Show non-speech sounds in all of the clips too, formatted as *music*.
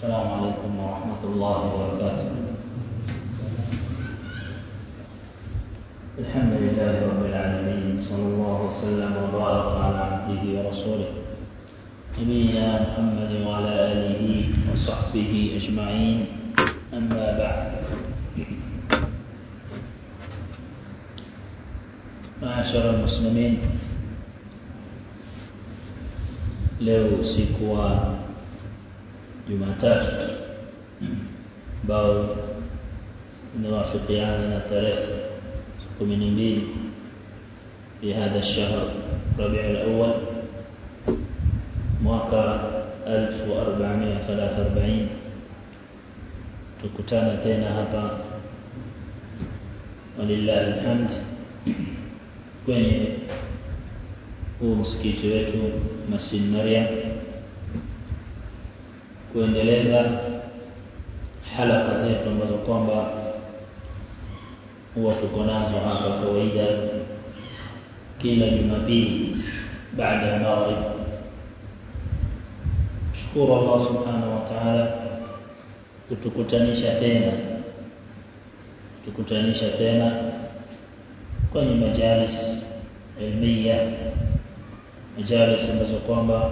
السلام عليكم ورحمة الله وبركاته. الحمد لله رب العالمين صلى الله وسلم وبارك على عبده ورسوله نبينا محمد وعلى آله وصحبه أجمعين أما بعد. معاشر المسلمين usiku wa Jumatatu ambao unawafikiana na tarehe 12 في هذا الشهر ربيع الأول mwaka 1443 tukutana tena hapa walillahi alhamd kwenye huu msikiti wetu Masjid Maryam kuendeleza halaka zetu ambazo kwamba huwa tuko nazo hapa kawaida kila Jumapili baada ya maghrib shukuru Allah subhanahu wa ta'ala kutukutanisha tena kutukutanisha tena kwenye majalis ilmiya majalis ambazo kwamba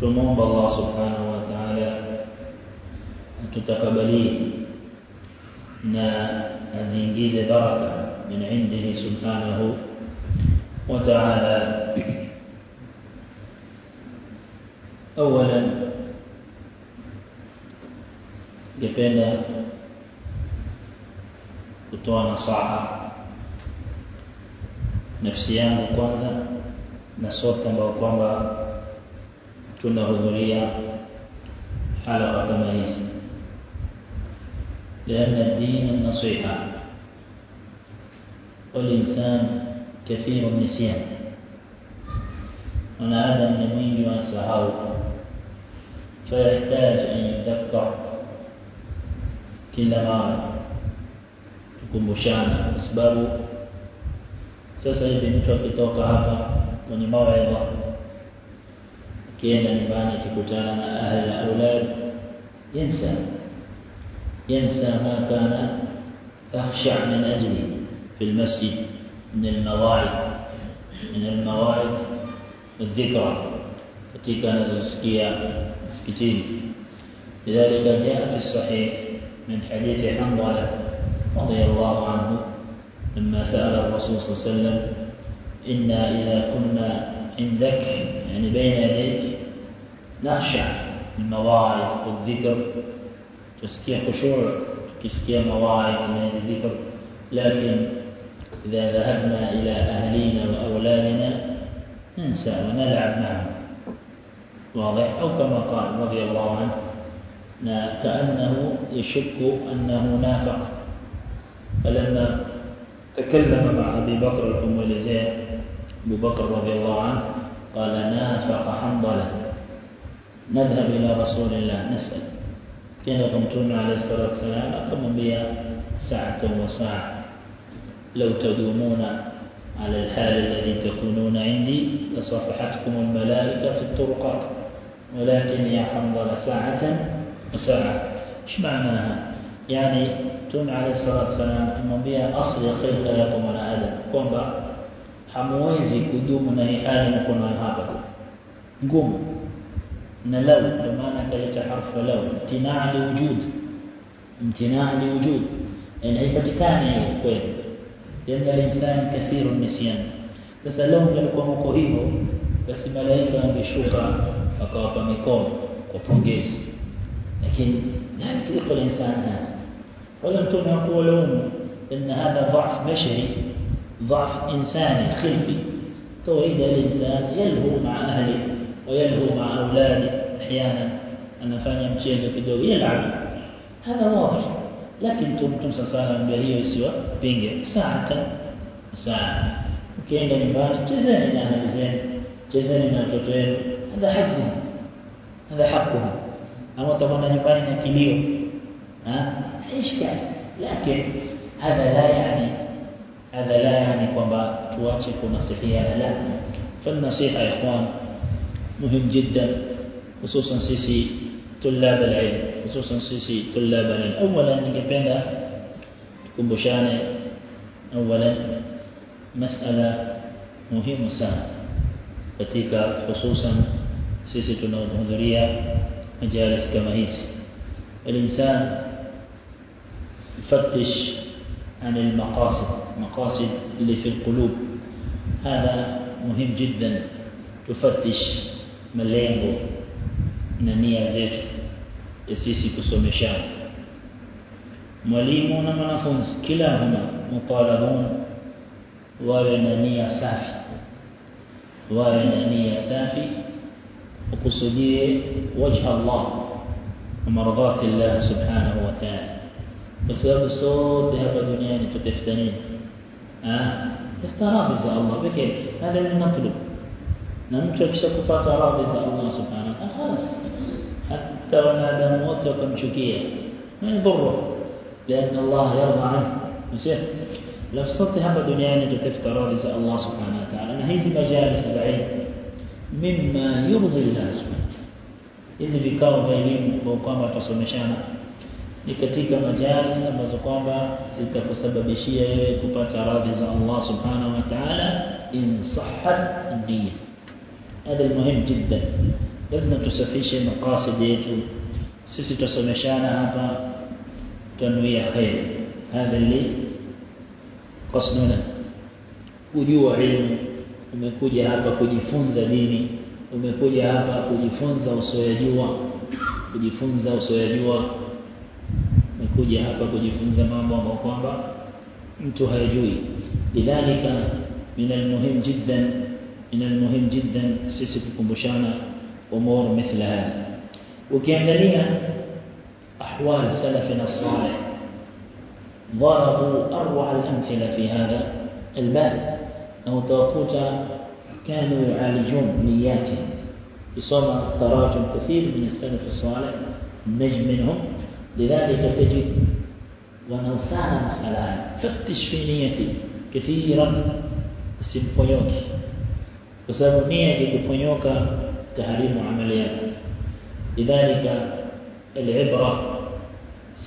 tumuomba Allah subhanahu wa atutakabalie na aziingize baraka min indihi subhanahu wa ta'ala اولا ningependa kutoa nasaha nafsi yangu kwanza na sote ambao kwamba tunahudhuria على خطمئز لأن الدين النصيحة. والإنسان كثير النسيان من عدم نمين وانسحاو فيحتاج أن يتذكر كل ما تكون مشانا أسبابه سيسعيد نتوك توقع هذا من كينا نباني تكتانا أهل أولاد yansa yansa ma kana yakhsha min ajli fi almasjid min almawaid min almawaid الذكرى katika msikitini لذلك جاء في الصحيح من حديث حنظلة رضي الله عنه لما سأل الرسول صلى الله عليه وسلم إنا إذا كنا عندك يعني بين يديك نخشع المواعظ والذكر تسكي خشوع تسكي مواعظ من الذكر. لكن إذا ذهبنا إلى أهلينا وأولادنا ننسى ونلعب معهم. واضح؟ أو كما قال رضي الله عنه كأنه يشك أنه نافق. فلما تكلم مع أبي بكر الأم أبو بكر رضي الله عنه قال نافق حنظلة. نذهب إلى رسول الله نسأل. كان قمتم عليه الصلاة والسلام أكم بها ساعة وساعة. لو تدومون على الحال الذي تكونون عندي لصفحتكم الملائكة في الطرقات. ولكن يا حنظلة ساعة وساعة. إيش معناها يعني تون عليه الصلاة والسلام amwambia asli ya khilqa yako mwanadamu kwamba hamwezi kudumu na hali mko nayo hapa ngumu lau ndio maana kaleta harfu lau imtinaa liwujud imtinaa liwujud yani haipatikani hiyo kweli لأن الإنسان كثير النسيان sasa leo mlikuwa mko hivyo basi malaika wangeshuka wakawapa mikono kwa pongezi lakini la الإنسان هذا ولم تنقوا لوم إن هذا ضعف بشري ضعف إنساني خلقي توحيد الإنسان يلهو مع أهله وينهو مع أولاده أحيانا أن فاني مشيزة كدوغ يلعب هذا واضح. لكن تم تمسى صالة بيهي بينجي ساعة. ساعة. وكين دا نبان جزاني نانا لزين جزاني نانا هذا حقهم. هذا حقهم. أما طبعا نبان نكيليو ها؟ إيش كان لكن هذا لا يعني هذا لا يعني كما تواتي كما لا. فالنصيحة يا إخوان مهم جدا خصوصا سيسي طلاب العلم خصوصا سيسي طلاب العلم. أولا نجبنا تكمبشاني أولا مسألة مهمة sana katika hususan sisi tunaohudhuria majalis kama hizi الإنسان يفتش عن المقاصد مقاصد اللي في القلوب. هذا مهم جدا تفتش malengo na nia zetu ya sisi kusomeshana mwalimu na mwanafunzi kila huma mutalabun wawe na nia safi wawe na nia safi ukusudie wajha Allah na maradhati Allah subhanahu wa ta'ala kwa sababu sote hapa duniani tutafuta nini ah radhi za Allah pekee hada اللي نطلب na mtu akishakupata الله سبحانه وتعالى؟ خلاص. حتى ta'ala hata wanadamu wote ما يضره لأن الله يرضى عنه. مش لو صرت هم الدنيا تتفت راضي زي الله سبحانه وتعالى. أنا هيز مجالس زعيم مما يرضي الله سبحانه وتعالى. إذا بكار بيلين بوقام بتصمشانا نكتيك مجالس أما زقام بسيطة بسبب شيئا كبات راضي زي الله سبحانه وتعالى إن صحت الدين. هذا المهم جدا. لازم تسفيش مقاصد يتو سيسي تسمشانا هبا تنوية خير. هذا اللي قصدنا. وجوا علم ومكوجة هبا كجفنز ديني ومكوجة هبا كجفنز وصويجوا كجفنز وصويجوا ومكوجة هبا كجفنز مامو ومقوامبا انتو هاي جوي لذلك من المهم جداً من المهم جدا sisi kukumbushana umur mithla hada ukiangalia ahwal salafina salih ضربوا أروع الأمثلة في هذا. الباب أو توقوت كانوا يعالجون نياتهم. بصوم تراجم كثير من السلف الصالح. النجم منهم. لذلك تجد ونوسانا مسألة. فتش في نيتي كثيرا. سيمبويوكي. Kwa sababu nia ilipoponyoka taharimu amali yako. Lidhalika alibra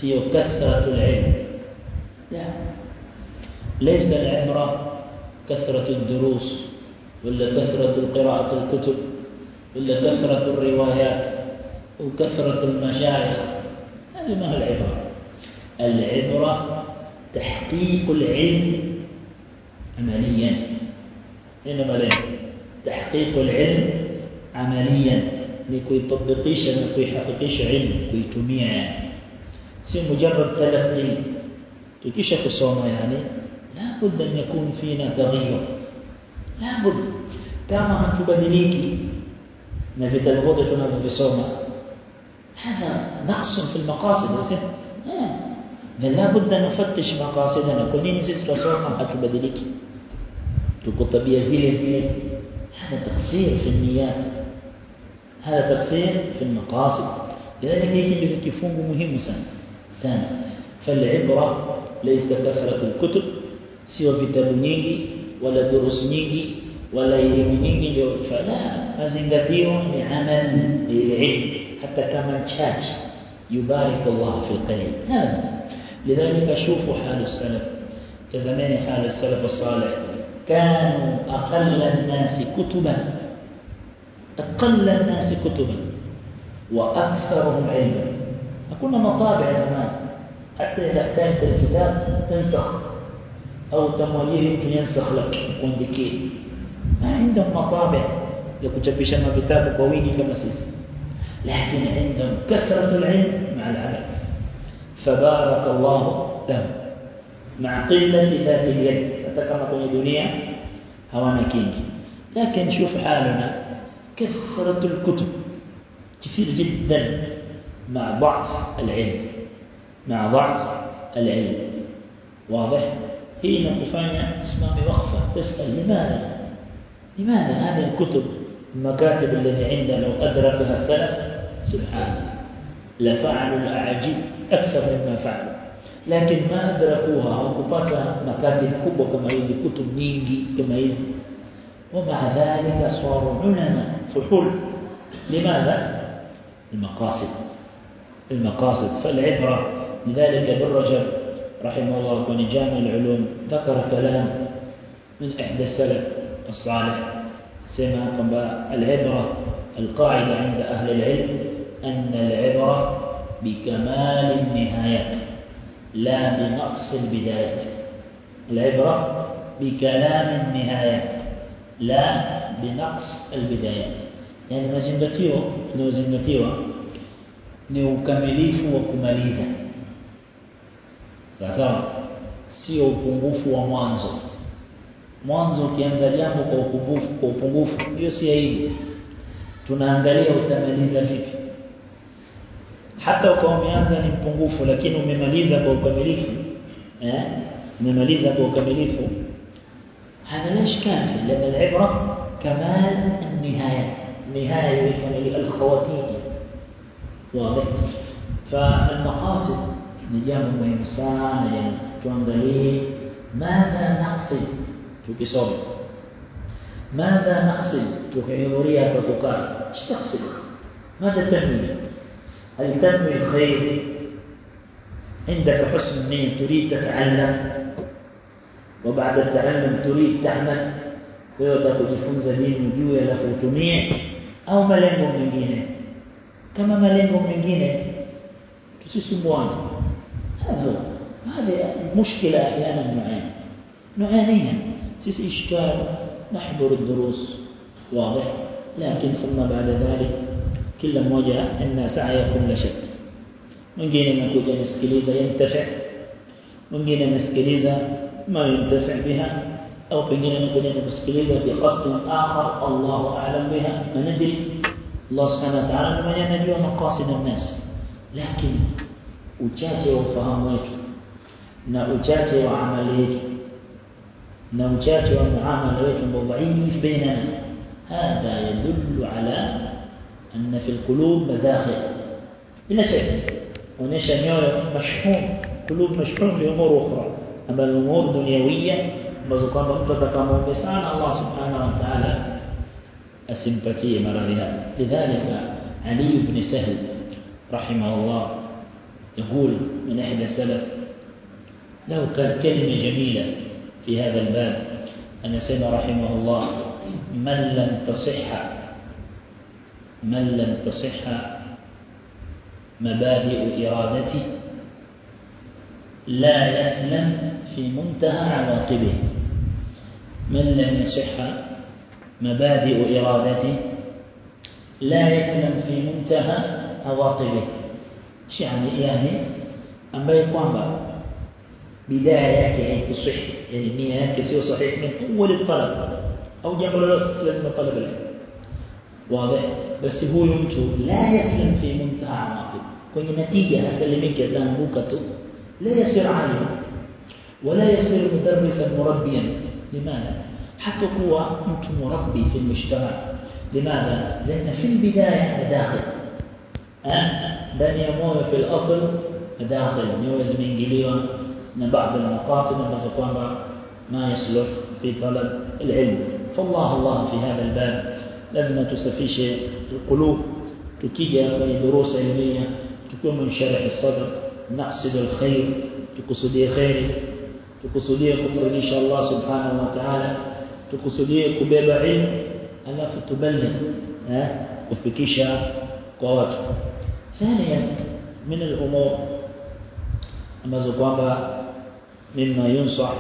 sio kathratu alilm la ليس العبرة كثرة الدروس ولا كثرة قراءة الكتب ولا كثرة الروايات وكثرة المشايخ هذه ما هي العبرة العبرة تحقيق العلم عمليا إنما ليه تحقيق العلم عمليا. لكيطبقيش لكيحققيش علم كيتميع يعني سي مجرد تلقي. تكيش kusoma يعني؟ لا بد أن يكون فينا تغير. لا بد. كما hatubadiliki na vitabu vyote tunavyovisoma هذا نقص في المقاصد بل لا. بد أن نفتش مقاصدنا. nini sisi tusoma hatubadiliki tuko tabia zile zile هذا تقصير في النيات. هذا تقصير في المقاصد. لذلك يجي ndio kifungu muhimu sana sana فالعبرة ليس كثره الكتب. nyingi wala durus nyingi wala elimu nyingi ndio fala mazingatio ni amal ilm hata kama chache يبارك الله في القليل هذا. لذلك شوفوا حال السلف. تزمين حال السلف الصالح. كانوا أقل الناس كتبا أقل الناس كتبا وأكثرهم علما. أكون مطابع زمان حتى إذا احتاجت الكتاب تنسخ أو تمويل يمكن ينسخ لك وندكيه ما عندهم مطابع. يكتبش ما كتاب قوي كما سيس. لكن عندهم كثرة العلم مع العمل. فبارك الله لهم مع قلة ذات اليد. حتى كما kwenye dunia hawana لكن شوف حالنا كثرة الكتب كثير جدا مع ضعف العلم. مع ضعف العلم. واضح؟ هي نكفanya تسمامي وقفة تسأل لماذا؟ لماذا هذه الكتب المكاتب الذي عندنا لو أدركها السلف سبحان الله. لفعلوا الأعاجيب أكثر مما فعلوا. لكن ما أدركوها وكبتا مكاتب كبوة كما hizi كتب nyingi كما hizi ومع ذلك صاروا علماء. فحول لماذا؟ المقاصد. المقاصد. فالعبرة. لذلك ابن رجب رحمه الله كون جامع العلوم ذكر كلام من إحدى السلف الصالح. سمع العبرة القاعدة عند أهل العلم أن العبرة بكمال النهايات لا بنقص البدايات العبرة بكلام النهايات لا بنقص البدايات يعني mazingatio ni mazingatio ni kama ulivyomaliza سأسا سيو كنغوف ومانزو مانزو ukianza jambo kwa upungufu kwa upungufu hiyo si aidi tunaangalia hata ukawa umeanza ni mpungufu lakini umemaliza kwa ukamilifu eh umemaliza kwa ukamilifu هذا لا إشكال فيه لأن العبرة كمال النهاية نهاية كمال الخواتيم واضح فالمقاصد نجام مهم sana yani tuangalie ماذا نقصد tukisoma ماذا نقصد tukihudhuria kwa kukaa إيش تقصد ماذا هل تنوي الخير؟ عندك حسن النية تريد تتعلم. وبعد التعلم تريد تعمل. wewe kujifunza dini ujue alafu utumie au malengo mengine kama malengo mengine tusisumbuane هذا هذه مشكلة أحيانا نوعين نوعين سيس إشكال نحضر الدروس. واضح. لكن ثم بعد ذلك كل موجة أن سعيكم لشد mwingine anakuja nasikiliza yantafa mwingine anasikiliza ma yantafa biha au pengine anakuja kusikiliza bi qasd akhar Allahu a'lam biha manadri Allah subhanahu wa ta'ala mwenye anajua maqasid an-nas lakini uchache wa ufahamu wetu na uchache wa amali yetu na uchache wa muamala wetu ambao dhaif bainana هذا يدل على أن في القلوب مداخل بلا شك ونشا مشحون. قلوب مشحون بأمور أخرى. أما الأمور الدنيوية ambazo kwamba mtu atakamwombe sana Allah subhanahu wa ta'ala asimpatie maradhi yake. Lidhalika Ali ibn Sahl يقول من احد السلف لو كان كلمة جميلة في هذا الباب أن سيدنا رحمه الله من لم تصح من لم تصح مبادئ إرادته لا يسلم في منتهى عواقبه. من لم يصح مبادئ إرادته لا يسلم في منتهى عواقبه. يعني يعني ambaye kwamba bidaya yake haikusih yani nia yake sio sahihi min awwal talab au jambo lolote lazima واضح؟ بس هو mtu لا يسلم في منتهى عواقبه كل نتيجة هسلمك يا تنبوكه لا يصير عالما ولا يصير مدرسا مربيا. لماذا؟ حتى هو mtu مربي في المجتمع. لماذا؟ لأن في البداية مداخل ها؟ دنيا مو في الأصل مداخل نيوز من جليوا من بعض المقاصد بس ما يصلح في طلب العلم. فالله الله في هذا الباب. لازم تسفيش القلوب تكيجا في دروس علمية تكون من شرح الصدر نقصد الخير تقصدي خير تقصدي قبر إن شاء الله سبحانه وتعالى تقصدي قبيب علم ألا فتبلغ وفكيشا قوات. ثانيا من الأمور أما زقوانبا مما ينصح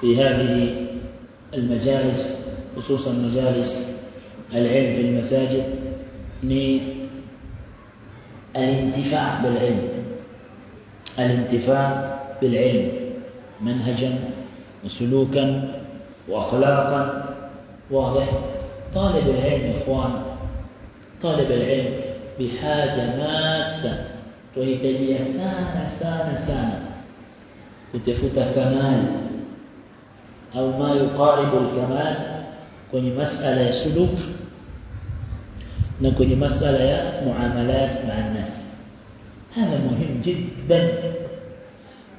في هذه المجالس خصوصا مجالس العلم في المساجد ni الانتفاع بالعلم. الانتفاع بالعلم منهجا وسلوكا واخلاقا. واضح؟ طالب العلم إخوان طالب العلم بحاجة ماسة. تحتاجia sana sana sana kutafuta kamal au ma yuqaribu al-kamal kwenye masala ya suluk na kwenye masala ya muamalat maa nas haya muhimu jiddan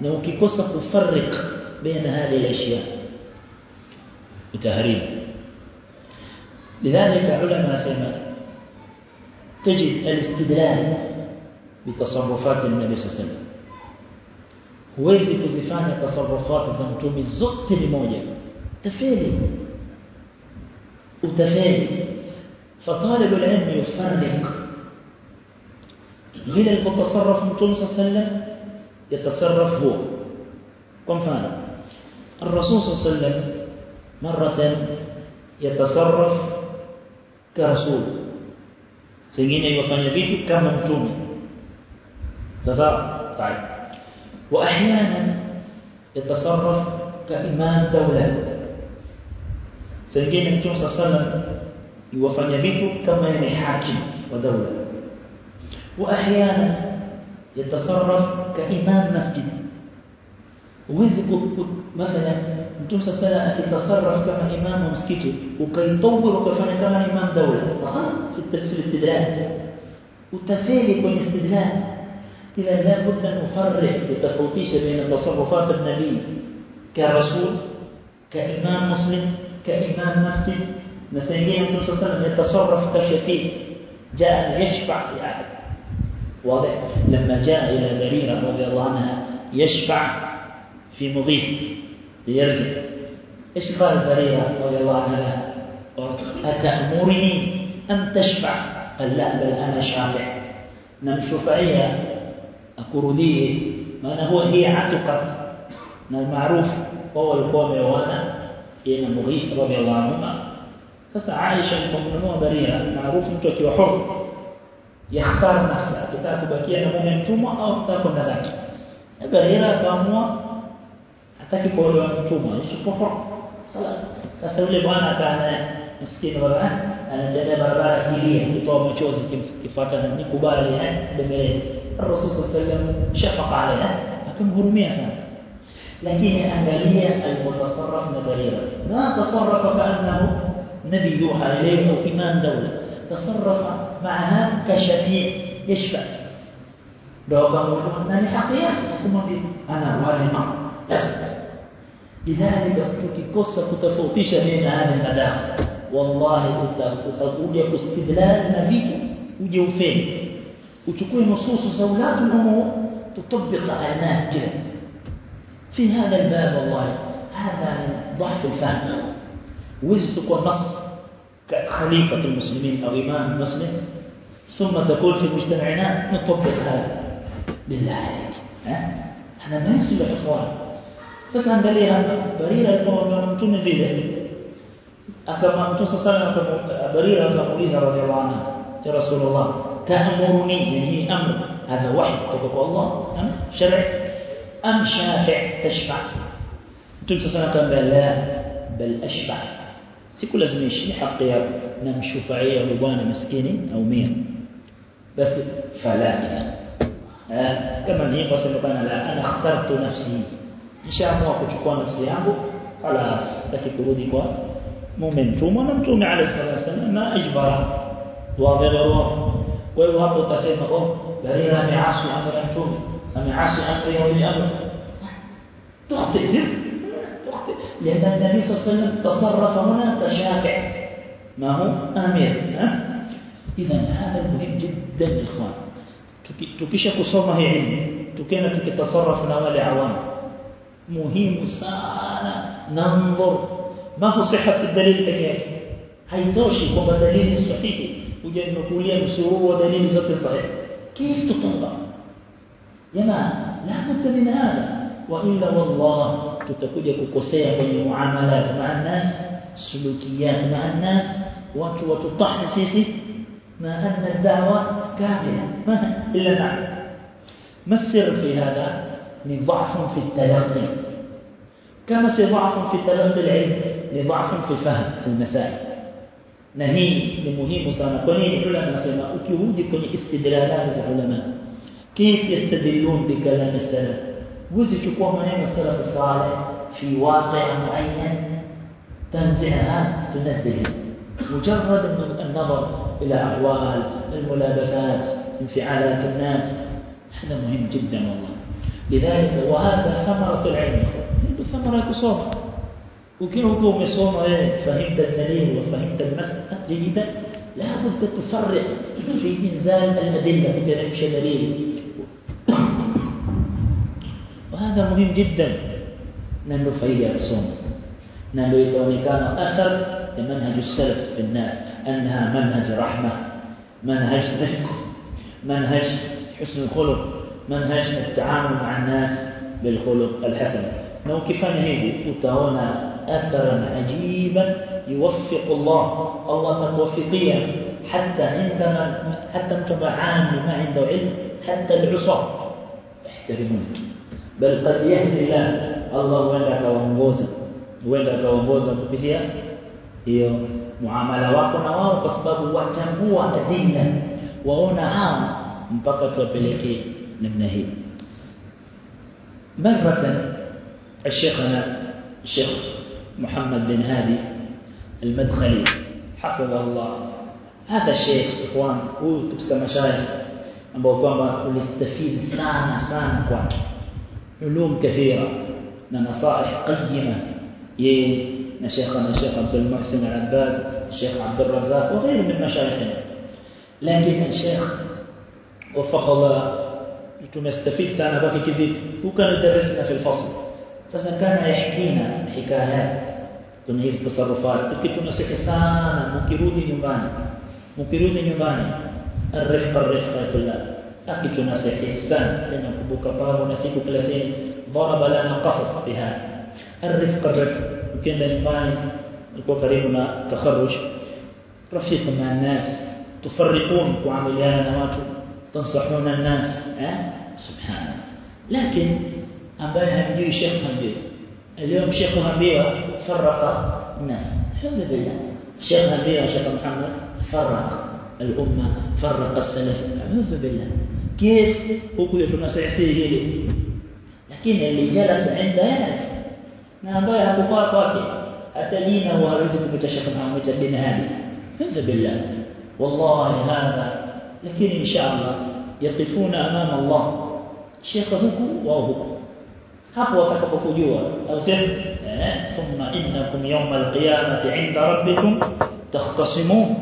na ukikosa kufarrik baina hadi al-ashya utaharibu لذلك علماء سمع تجد الاستدلال bitasarrufati nabii sallallahu huwezi kuzifanya tasarrufati za mtume zote ni moja tafeli utafeli فطالب العلم يفرق vile alipotasarraf mtume صلى الله عليه وسلم يتصرف هو. kwa mfano الرسول صلى الله عليه وسلم مرة يتصرف كرسول. سيجينا يفanya vitu kama mtume sasa طيب. وأحيانا يتصرف كإمام دولة. سيجينا mtume صلى الله عليه وسلم يوفني بيتو كما يعني حاكم ودولة. وأحيانا يتصرف كإمام مسجد. وذك مثلا أنتم سألا أتتصرف كما إمام مسجد وكي يطور وكفان كما إمام دولة. في التفسير الاستدلال وتفالك الاستدلال إذا لا بد أن أفرق التفوتيش بين تصرفات النبي كرسول كإمام مسلم كإمام مسجد نسيجين النبي صلى الله عليه وسلم يتصرف كشفيع جاء يشفع في أحد. واضح؟ لما جاء إلى بريرة رضي الله عنها يشفع في مضيف ليرجع. إيش قال بريرة رضي الله عنها؟ أتأمرني أم تشفع؟ قال لا بل أنا شافع. نم شفعية أكردية ما أنا هو هي عتقت المعروف هو القوم وأنا هنا مغيث رضي الله عنهما. Sasa Aisha alipomnunua Barira maarufu mtu akiwa huru yakhtar nafsa akitaka kubakia na mume mtumwa au akitaka kwenda zake Barira akaamua hataki kuolewa mtumwa isipokuwa huru sasa yule bwana akaana msikini baba anatembea barabara kilia kutoa machozi kifuata na nikubali eh bembeleza Rasul sallallahu alaihi wasallam shafaqa alayha akamhurumia sana lakini angalia alipotasarraf na Barira ma tasarrafa kaannahu نبي يوحى إليه أو إمام دولة. تصرف معها كشفيع. يشفع كانوا يقولون أنني حقيقة حكومة أنا والما لازم لذلك tukikosa kutofautisha baina haya madaha wallahi utakuja kustidlal na vitu uje ufeni uchukue nususu za ulatu umur تطبق على الناس كده. في هذا الباب والله هذا من ضعف الفهم. وزتك النص كخليفة المسلمين أو إمام المسلم. ثم تقول في مجتمعنا نطبق هذا بالله عليك. إحنا ما نسيب إخوان. تسلم بليها بريرة المؤمن ومتون في ذهن أكما أنتو صلى بريرة المؤمنة رضي الله عنها يا رسول الله تأمرني يعني هي أمر. هذا وحي تقول الله. أم؟ شرع أم شافع تشفع. أنتو صلى بل لا بل أشفع. Sikulazimishi haki yako namshufaia yule bwana maskini au mia basi fala kama ni hivyo sema bana la ana ikhtartu nafsi nishaamua kuchukua nafsi yangu خلاص sitaki kurudi kwa mume mtumwa na mtume alayhi salatu wasallam ma ajbara kwa hiyo hapo utasema oh barira ameasi amri ya mtume ameasi amri ya wali amr تخطئ تخطئ لأن النبي صلى الله عليه وسلم تصرف هنا كشافع. ما هو؟ أمير. إذا هذا مهم جدا إخوان. تكيش كصومة علم. تكينا تكي تصرف نوال عوام. مهم سانا. ننظر. ما هو صحة الدليل بكيك هاي توشي هو دليل الصحيح وجد نقول يا مسرور ودليل زبط صحيح. كيف تطلع؟ يا ما لا بد من هذا. وإلا والله tutakuja kukosea kwenye muamalat maa nas sulukiyat maa nas watu watutahi sisi ما أن الدعوة كاملة ما إلا نعم ما السر في هذا لضعف في التلقي كما ضعف في تلقي العلم لضعف في فهم المسائل نهي لمهم sana kwa nini ulama nasema ukirudi kwenye istidlalat za ulama كيف يستدلون بكلام السلف وزي chukua maneno salaf salih في واقع معين تنزعها تنزله مجرد النظر إلى أحوال الملابسات انفعالات الناس. هذا مهم جدا والله. لذلك وهذا ثمرة العلم. هذا ثمرة كصوم وكيف هو صوم فهمت الدليل وفهمت المسألة جيدا. لا بد تفرق في إنزال الأدلة. بتنمش دليل هذا مهم جدا. ننو فايدة الصوم ننو يتونكان أثر لمنهج السلف في الناس. أنها منهج رحمة منهج رفق منهج حسن الخلق منهج التعامل مع الناس بالخلق الحسن. نو كفان هيجي وتهونا أثرا عجيبا يوفق الله. الله توفيقيا حتى عندما حتى متبع عامي ما عنده علم حتى العصاة يحترمونك. بل قد يهدي الله الله وين akawaongoza huenda akaongoza kupitia hiyo muamala wako na wao kwa sababu watambua dini waona hao mpaka tuwapelekee namna hii مرة الشيخنا الشيخ محمد بن هادي المدخلي حفظه الله هذا الشيخ إخوان هو katika mashaikh ambao kwamba ulistafidi sana sana kwake علوم كثيرة. نصائح قيمة. الشيخ الشيخ عبد المحسن العباد الشيخ عبد الرزاق وغير من مشايخنا. لكن الشيخ وفق الله تمستفيد سنة باقي كذلك هو كان يدرسنا في الفصل. فسكان يحكينا حكايات تنهيز تصرفات. تركي تنسيح سانا مكيرودي نباني مكيرودي نباني الرفقة الرفقة يا طلاب. Akitunasihi sana tena kubuka pao na siku 30 ضرب لنا قصص بهذا الرفق الرفق ukienda nyumbani uko karibu na takharuj رفيق مع الناس تفرقون وعمليانا na watu تنصحون الناس أه؟ سبحان لكن ambaye hamjui shekh hamjui اليوم شيخ hambiwa فرق الناس الحمد لله شيخ hambiwa شيخ محمد فرق الأمة فرق السلف أعوذ بالله كيف؟ حكم تنسعسي هي لكن اللي جلس عنده ما بقى حكوا طاقه حتى أتلينا هو رزق متشخنا ومجدنا هذه؟ هذا بالله. والله هذا لكن إن شاء الله يقفون أمام الله. شيخ حكم وهو hapo جوا أو sema ثم إنكم يوم القيامة عند ربكم تختصمون.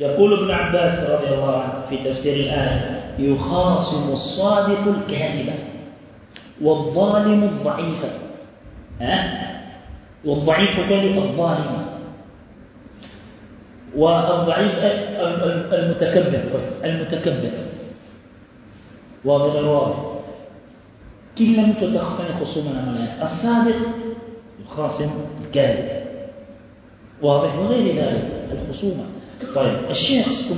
يقول ابن عباس رضي الله عنه في تفسير الآية يخاصم الصادق الكاذب والظالم الضعيف. ها؟ والضعيف كذلك الظالم. والضعيف المتكبر المتكبر. واضح الواضح؟ كل mtu atakufanya khusuma na malaika الصادق يخاصم الكاذب. واضح؟ وغير ذلك الخصومة. طيب الشيخ siku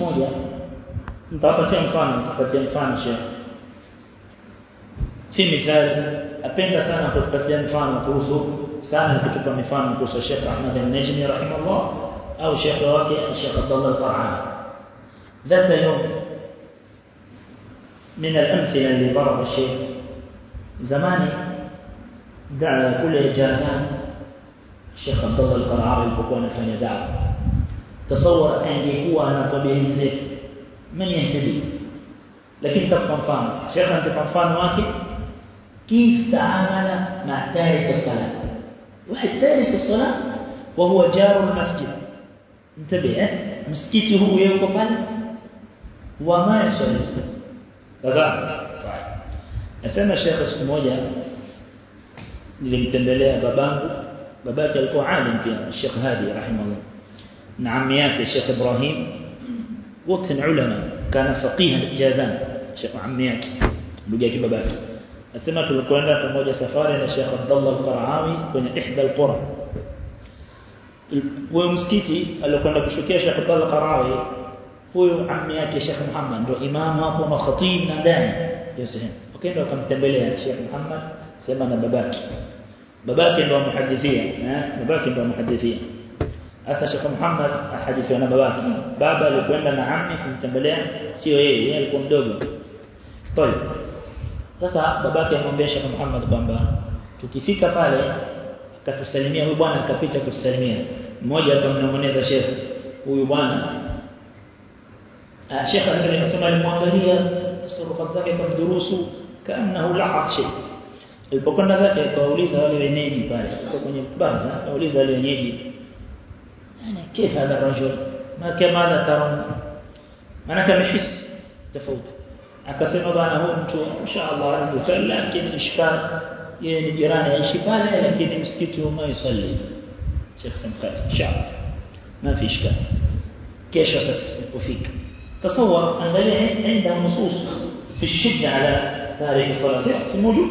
moja nitapatia mfano nitapatia mfano sheikh في مثال apenda sana kupatia mfano kuhusu sana kutupa mifano kuhusu Sheikh Ahmad al-Najmi rahimahullah au Sheikh wake Sheikh Abdullah al-Qur'an ذات يوم من الأمثلة اللي ضرب الشيخ زماني دعا كل إجازات الشيخ عبد الله القرعاوي بكون فني دعوة تصور angekuwa na tabia hizi zetu من يهتدي لكن انت فرفان شيخ أنت فرفان واكب كيف تعامل مع تارك الصلاة؟ واحد تارك الصلاة وهو جار المسجد. انتبه مسكتي هو يوقف وما يصلي. هذا. طيب. اسمع شيخ اسمه وجه اللي متندلها بابانه باباك يلقوا عالم فيها الشيخ هادي رحمه الله. نعم ياتي الشيخ إبراهيم. وقت علماء كان فقيها جازان. شيخ عمياك لقيا كباباك أسمعت القرآن في موجة سفارة الشيخ عبد الله القرعامي في إحدى القرى. ومسكيتي قال اللي كنا بشكيا شيخ عبد الله القرعامي هو عمياك شيخ محمد. دو إمام وطن وخطيب نداني يسهم وكين دو كم تنبلي شيخ محمد سمعنا باباك. باباك دو محدثية باباك دو محدثية hasa Sheikh Muhammad ahadithia na babake baba alikwenda na ammi kumtembelea sio yeye yeye alikuwa mdogo طيب sasa babake amwambia Sheikh Muhammad kwamba tukifika pale akatusalimia huyu bwana akapita kutusalimia mmoja akamnong'oneza Sheikh huyu bwana Sheikh anasema alimwangalia tasarufat zake kwa durusu kaannahu lahad shay alipokwenda zake akauliza wale wenyeji pale kwa kwenye baraza akauliza wale wenyeji يعني كيف هذا الرجل؟ ما كما لا ترون؟ معناتها محس تفوت أكثر ما أنا هو إن شاء الله عنده فعل لكن الاشكال يعني جيران يعيشي بالا لكن مسكته ما يصلي. شيخ سمخاز إن شاء الله. ما في إشكال. كيف أساس وفيك؟ تصور أن عندها نصوص في الشدة على تاريخ الصلاه في موجود.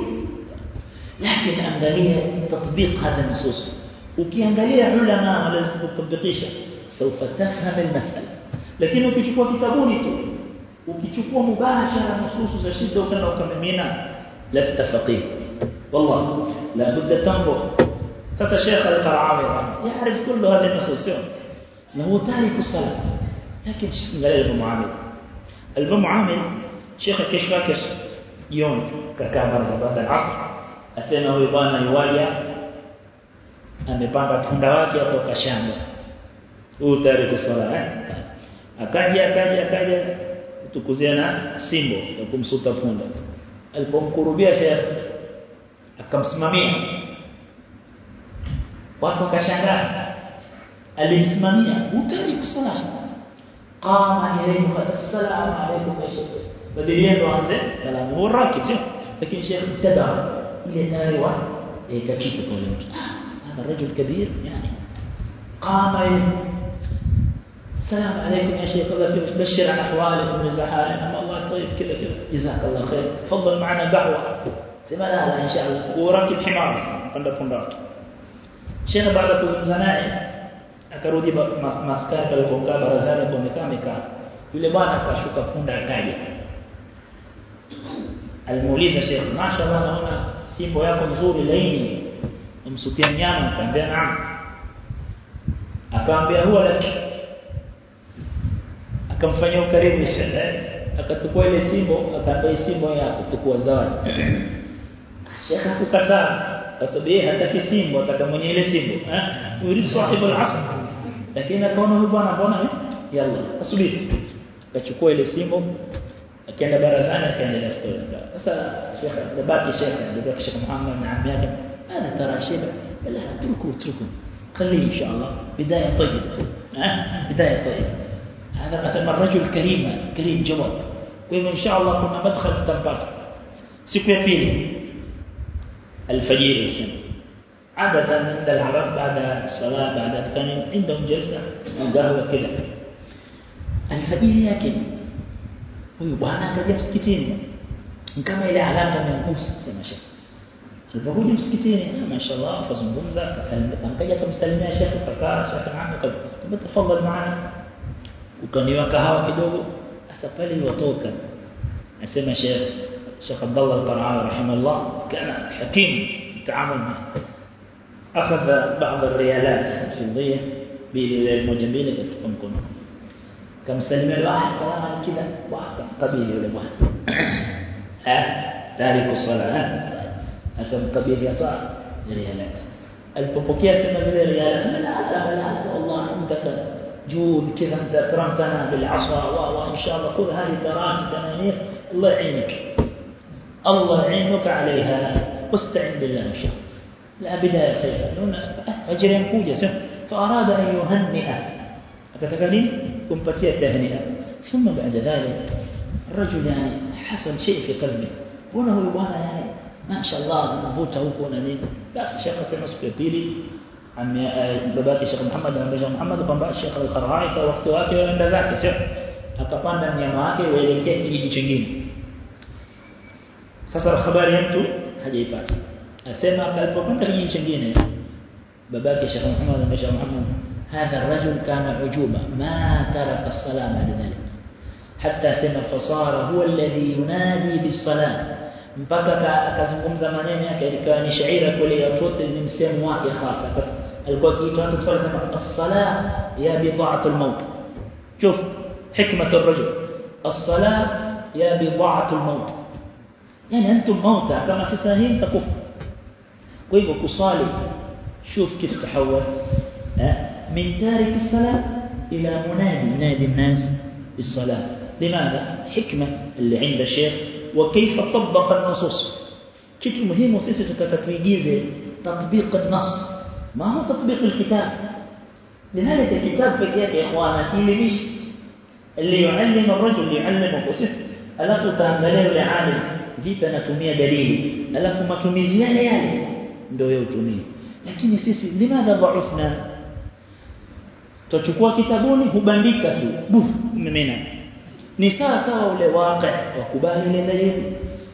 لكن امدانيه تطبيق هذا النصوص. Ukiangalia ulama walizotabikisha سوف تفهم المسألة lakini ukichukua kitabuni tu ukichukua mubashara nususu za shida ukaenda ukamimina lasta faqih والله لا بد تنظر sasa Sheikh Al-Qarawi يعرف كل هذه النصوص له تارك الصلاة لكن angalia al-muamil al-muamil Sheikh kishfakis jioni kakaa baraza baada ya asr asema huyu bwana yuwaja amepanga punda wake atoka shamba huyu tayari kusala eh akaja akaja akaja tukuzia na simbo ya kumsuta punda alipomkurubia Sheikh akamsimamia watu wakashangaa alimsimamia utari kusala qama ilayhi assalamu alaykum ya sheikh badilia ndo anze salamu huwa rakib lakini sheikh tada ile tayari ikakita kwa mtu الرجل كبير يعني قام السلام عليكم يا شيخ الله كيف بشر عن أحوالك من الزحارين أما الله طيب كذا كذا. جزاك الله خير. تفضل معنا قهوة زي ما لا إن شاء الله. وركب حمار. فندق فندق شيخ بعد كذب زناعي أكرودي ماسكات الكوكا برزانة كوميكا ميكا يلي بانا كاشوكا فندع كاية المولي ده شيخ ما شاء الله هنا سيبو ياكل زوري ليني. Umsukia nyama akamwambia naam. Akamwambia huwa laki. Akamfanyia ukarimu inshallah. Akachukua ile simbo akaambia simbo yako tukua zawadi. *laughs* Sheikh akukataa kwa sababu yeye hataki simbo ataka mwenye ile simbo eh? Yule sahibu al-asr lakini akaona huyu bwana mbona yalla asubiri akachukua ile simbo akaenda barazani akaendelea story. Sasa Sheikh babaki Sheikh ndio Sheikh Muhammad na ammi yake ana tara shida la اتركوا اتركوا خليه إن شاء الله. بداية طيبة. ها؟ بداية طيبة. هذا قسم الرجل كريم كريم جواد وإن إن شاء الله كنا مدخل تنبات siku alfajiri usema عادة عند العرب بعد الصلاة بعد الثاني عندهم جلسة قهوة كذا alfajiri yake huyu bwana akaja msikitini kama ile alama imegusa sema shekhi وبقول لهم سكتين يعني، ما شاء الله فزم بمزة فكان كي يتمسلم يا شيخ؟ وكاكا شيخ نعم وكاد تفضل معنا وكان يوان كهوة كدوه أسفلي وطوكا أسمى شيخ شيخ عبد الله البرعاوي رحمه الله كان حكيم في التعامل معه. أخذ بعض الريالات الفضية بالمجنبين قد تقوم كم سلم الواحد سلام على كده واحد قبيل ولا واحد. ها؟ تارك الصلاة. قبيل يصاع ريالات البوبوكيا سمى ريالات لا لا لا والله عندك جود كذا أنت أكرمتنا بالعصا وإن شاء الله خذ هذه دراهم دنانير الله يعينك الله يعينك عليها واستعن بالله إن شاء الله لا بداية خير أجر ينكوجة فأراد أن يهنئ أكتكني كمبتية تهنئة ثم بعد ذلك الرجل يعني حصل شيء في قلبه هنا هو يبانا يعني ما شاء الله مضبوط هو كون نين بس الشيخ سيما سكبيلي عمي babake Sheikh Muhammad na Sheikh Muhammad kwamba Sheikh Al-Qarha'i kwa wakati wake waenda zake sio akapanda mnyama wake waelekea kijiji kingine sasa habari ya mtu hajaipata asema alipokwenda kijiji kingine babake Sheikh Muhammad na Sheikh Muhammad هذا الرجل كان عجوبا ما ترك الصلاة بعد ذلك حتى سمع فصار هو الذي ينادي بالصلاة mpaka akazungumza maneno yake ikawa ni shaira kule watoto ni msemo wake hasa. Alikuwa akiita watu kusali sema as-sala ya bid'atul maut شوف حكمة الرجل الصلاة يا بضاعة الموت يعني أنتم موتى كما سيساهين تكفر كيف كصالي شوف كيف تحول من تارك الصلاة إلى منادي منادي الناس بالصلاة لماذا؟ حكمة اللي عند الشيخ وكيف طبق النصوص kitu muhimu sisi tutakatuigize تطبيق النص ما هو تطبيق الكتاب لذلك الكتاب pekee yake ikhwana kielimishi اللي يعلم الرجل يعلم وصف alafu utaangalia yule alim vipi anatumia dalili alafu matumizi yale yale ndio wewe utumie lakini sisi limadha dhaufna tutachukua kitabuni hubandika tu buf mmemena ni sawa sawa ule waqi wakubali ile dalili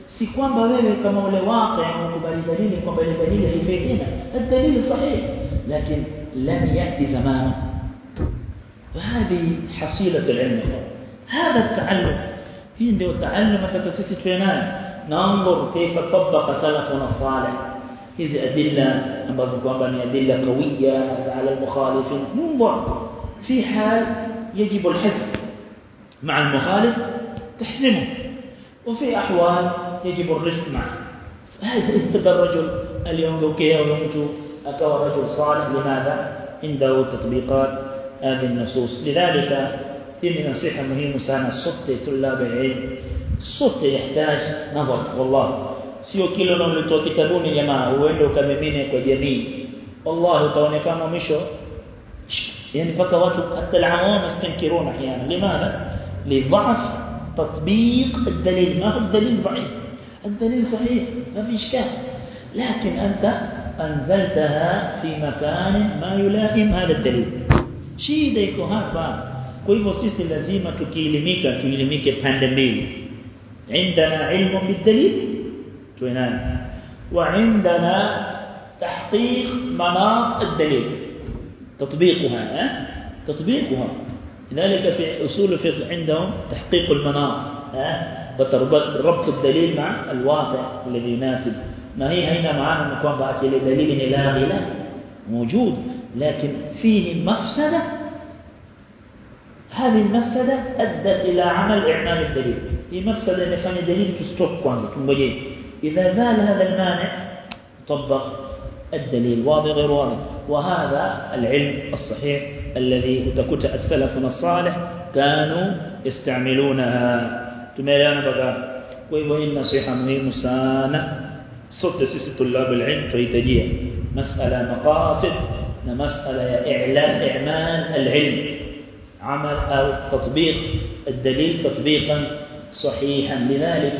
si kwamba wewe kama ule waqi unakubali dalili kwamba ile dalili haifai tena الدليل صحيح لكن لم يأتي زمانه وهذه حصيلة العلم هذا التعلم هي ndio تعلم atakasisi tunayo ننظر كيف طبق سلفنا الصالح hizi adilla ambazo kwamba ni adilla qawiya ala al-mukhalifin ننظر في حال يجب الحزم مع المخالف تحزمه. وفي أحوال يجب الرفق معه. هذا اتبع الرجل اليوم ذوكيه ويمتو أكوى رجل صالح لماذا؟ عنده تطبيقات. هذه النصوص. لذلك هذه نصيحة مهمة سنة صوت طلاب العلم. صوت يحتاج نظر. والله sio kile unalitoa kitabuni jamaa uende ukamimine kwa jamii wallahi utaonekana mwisho yani mpaka watu hata العوام يستنكرون أحيانا. لماذا؟ لضعف تطبيق الدليل. ما هو الدليل ضعيف؟ الدليل صحيح ما في اشكال لكن أنت أنزلتها في مكان ما يلائم هذا الدليل. shida iko hapa kwa hivyo sisi lazima tukielimika tuelimike pande عندنا علم بالدليل؟ توينان وعندنا تحقيق مناط الدليل. تطبيقها تطبيقها. لذلك في أصول الفقه عندهم تحقيق المناط وتربط الدليل مع الواقع الذي يناسب. ما هي هنا معانا نكون بعد دليل لا لا موجود. لكن فيه مفسدة. هذه المفسدة أدت إلى عمل إعمال الدليل. هي مفسدة نفهم الدليل تستوب كوانزا تنبجي إذا زال هذا المانع طبق الدليل. واضح غير واضح. وهذا العلم الصحيح. الذي تكت السلفنا الصالح كانوا يستعملونها. hii nasiha muhimu sana sote sisi tulab alilm tuhitajia masala maqasid na masala ya i'lan i'mal alilm عمل أو تطبيق. الدليل تطبيقا صحيحا. لذلك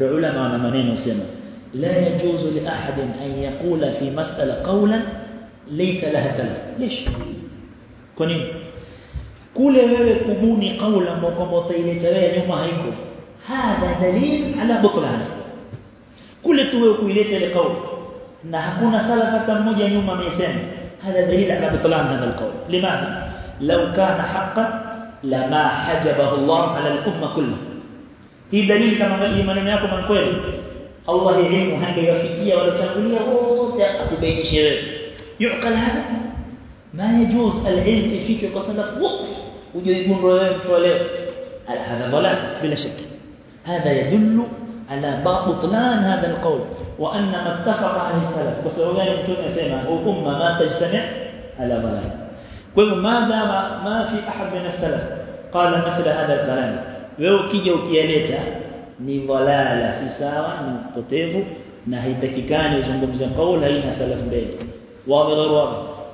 العلماء منين سمع لا يجوز لأحد أن يقول في مسألة قولا ليس لها سلف. ليش؟ كونين kule wewe kubuni kaula ambao kwamba utaileta wewe nyuma haiko hadha dalil ala butlan kule tu wewe kuileta ile kauli na hakuna salafa hata mmoja nyuma amesema hadha dalil ala butlan hadha alqawl limadha law kana haqqan lama hajabahu Allah ala al-umma kullaha hii dalili kama hii maneno yako ni kweli Allah elimu hangewafikia walotangulia wote akubainishe wewe yuqal hada ما يجوز العلم فيك كسلف وقف. ويقول له متولى هذا ضلال بلا شك. هذا يدل على بطلان هذا القول. وأن ما اتفق عليه السلف وسواء يمكن يسمع أمة ما تجتمع على ضلال. كل ما دام ما في أحد من السلف؟ قال مثل هذا الكلام. wewe ukija ukieleta ni dhalala si sawa ni upotevu na haitakikani uzungumze kauli haina salaf mbele wazi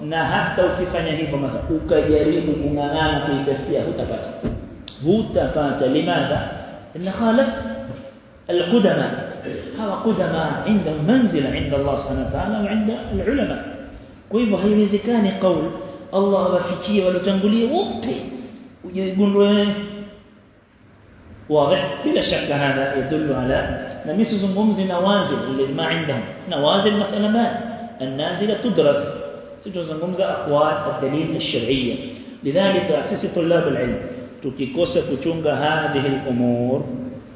na hata ukifanya hivyo mathalan ukajaribu kungangana kuitafutia hutapata hutapata limadha inna khalaf القدماء هذا قدماء عندهم منزلة عند الله سبحانه وتعالى وعند العلماء كيف haiwezekani قول الله wafikie walotangulia wote ujigundwe واضح بلا شك هذا يدل على يسزمهم نوازل اللي ما عندهم نوازل مسألة ما النازلة تدرس تجوزن غمزة أقوال الدليل الشرعية. لذلك أسس طلاب العلم تكيكوسة كتونغ هذه الأمور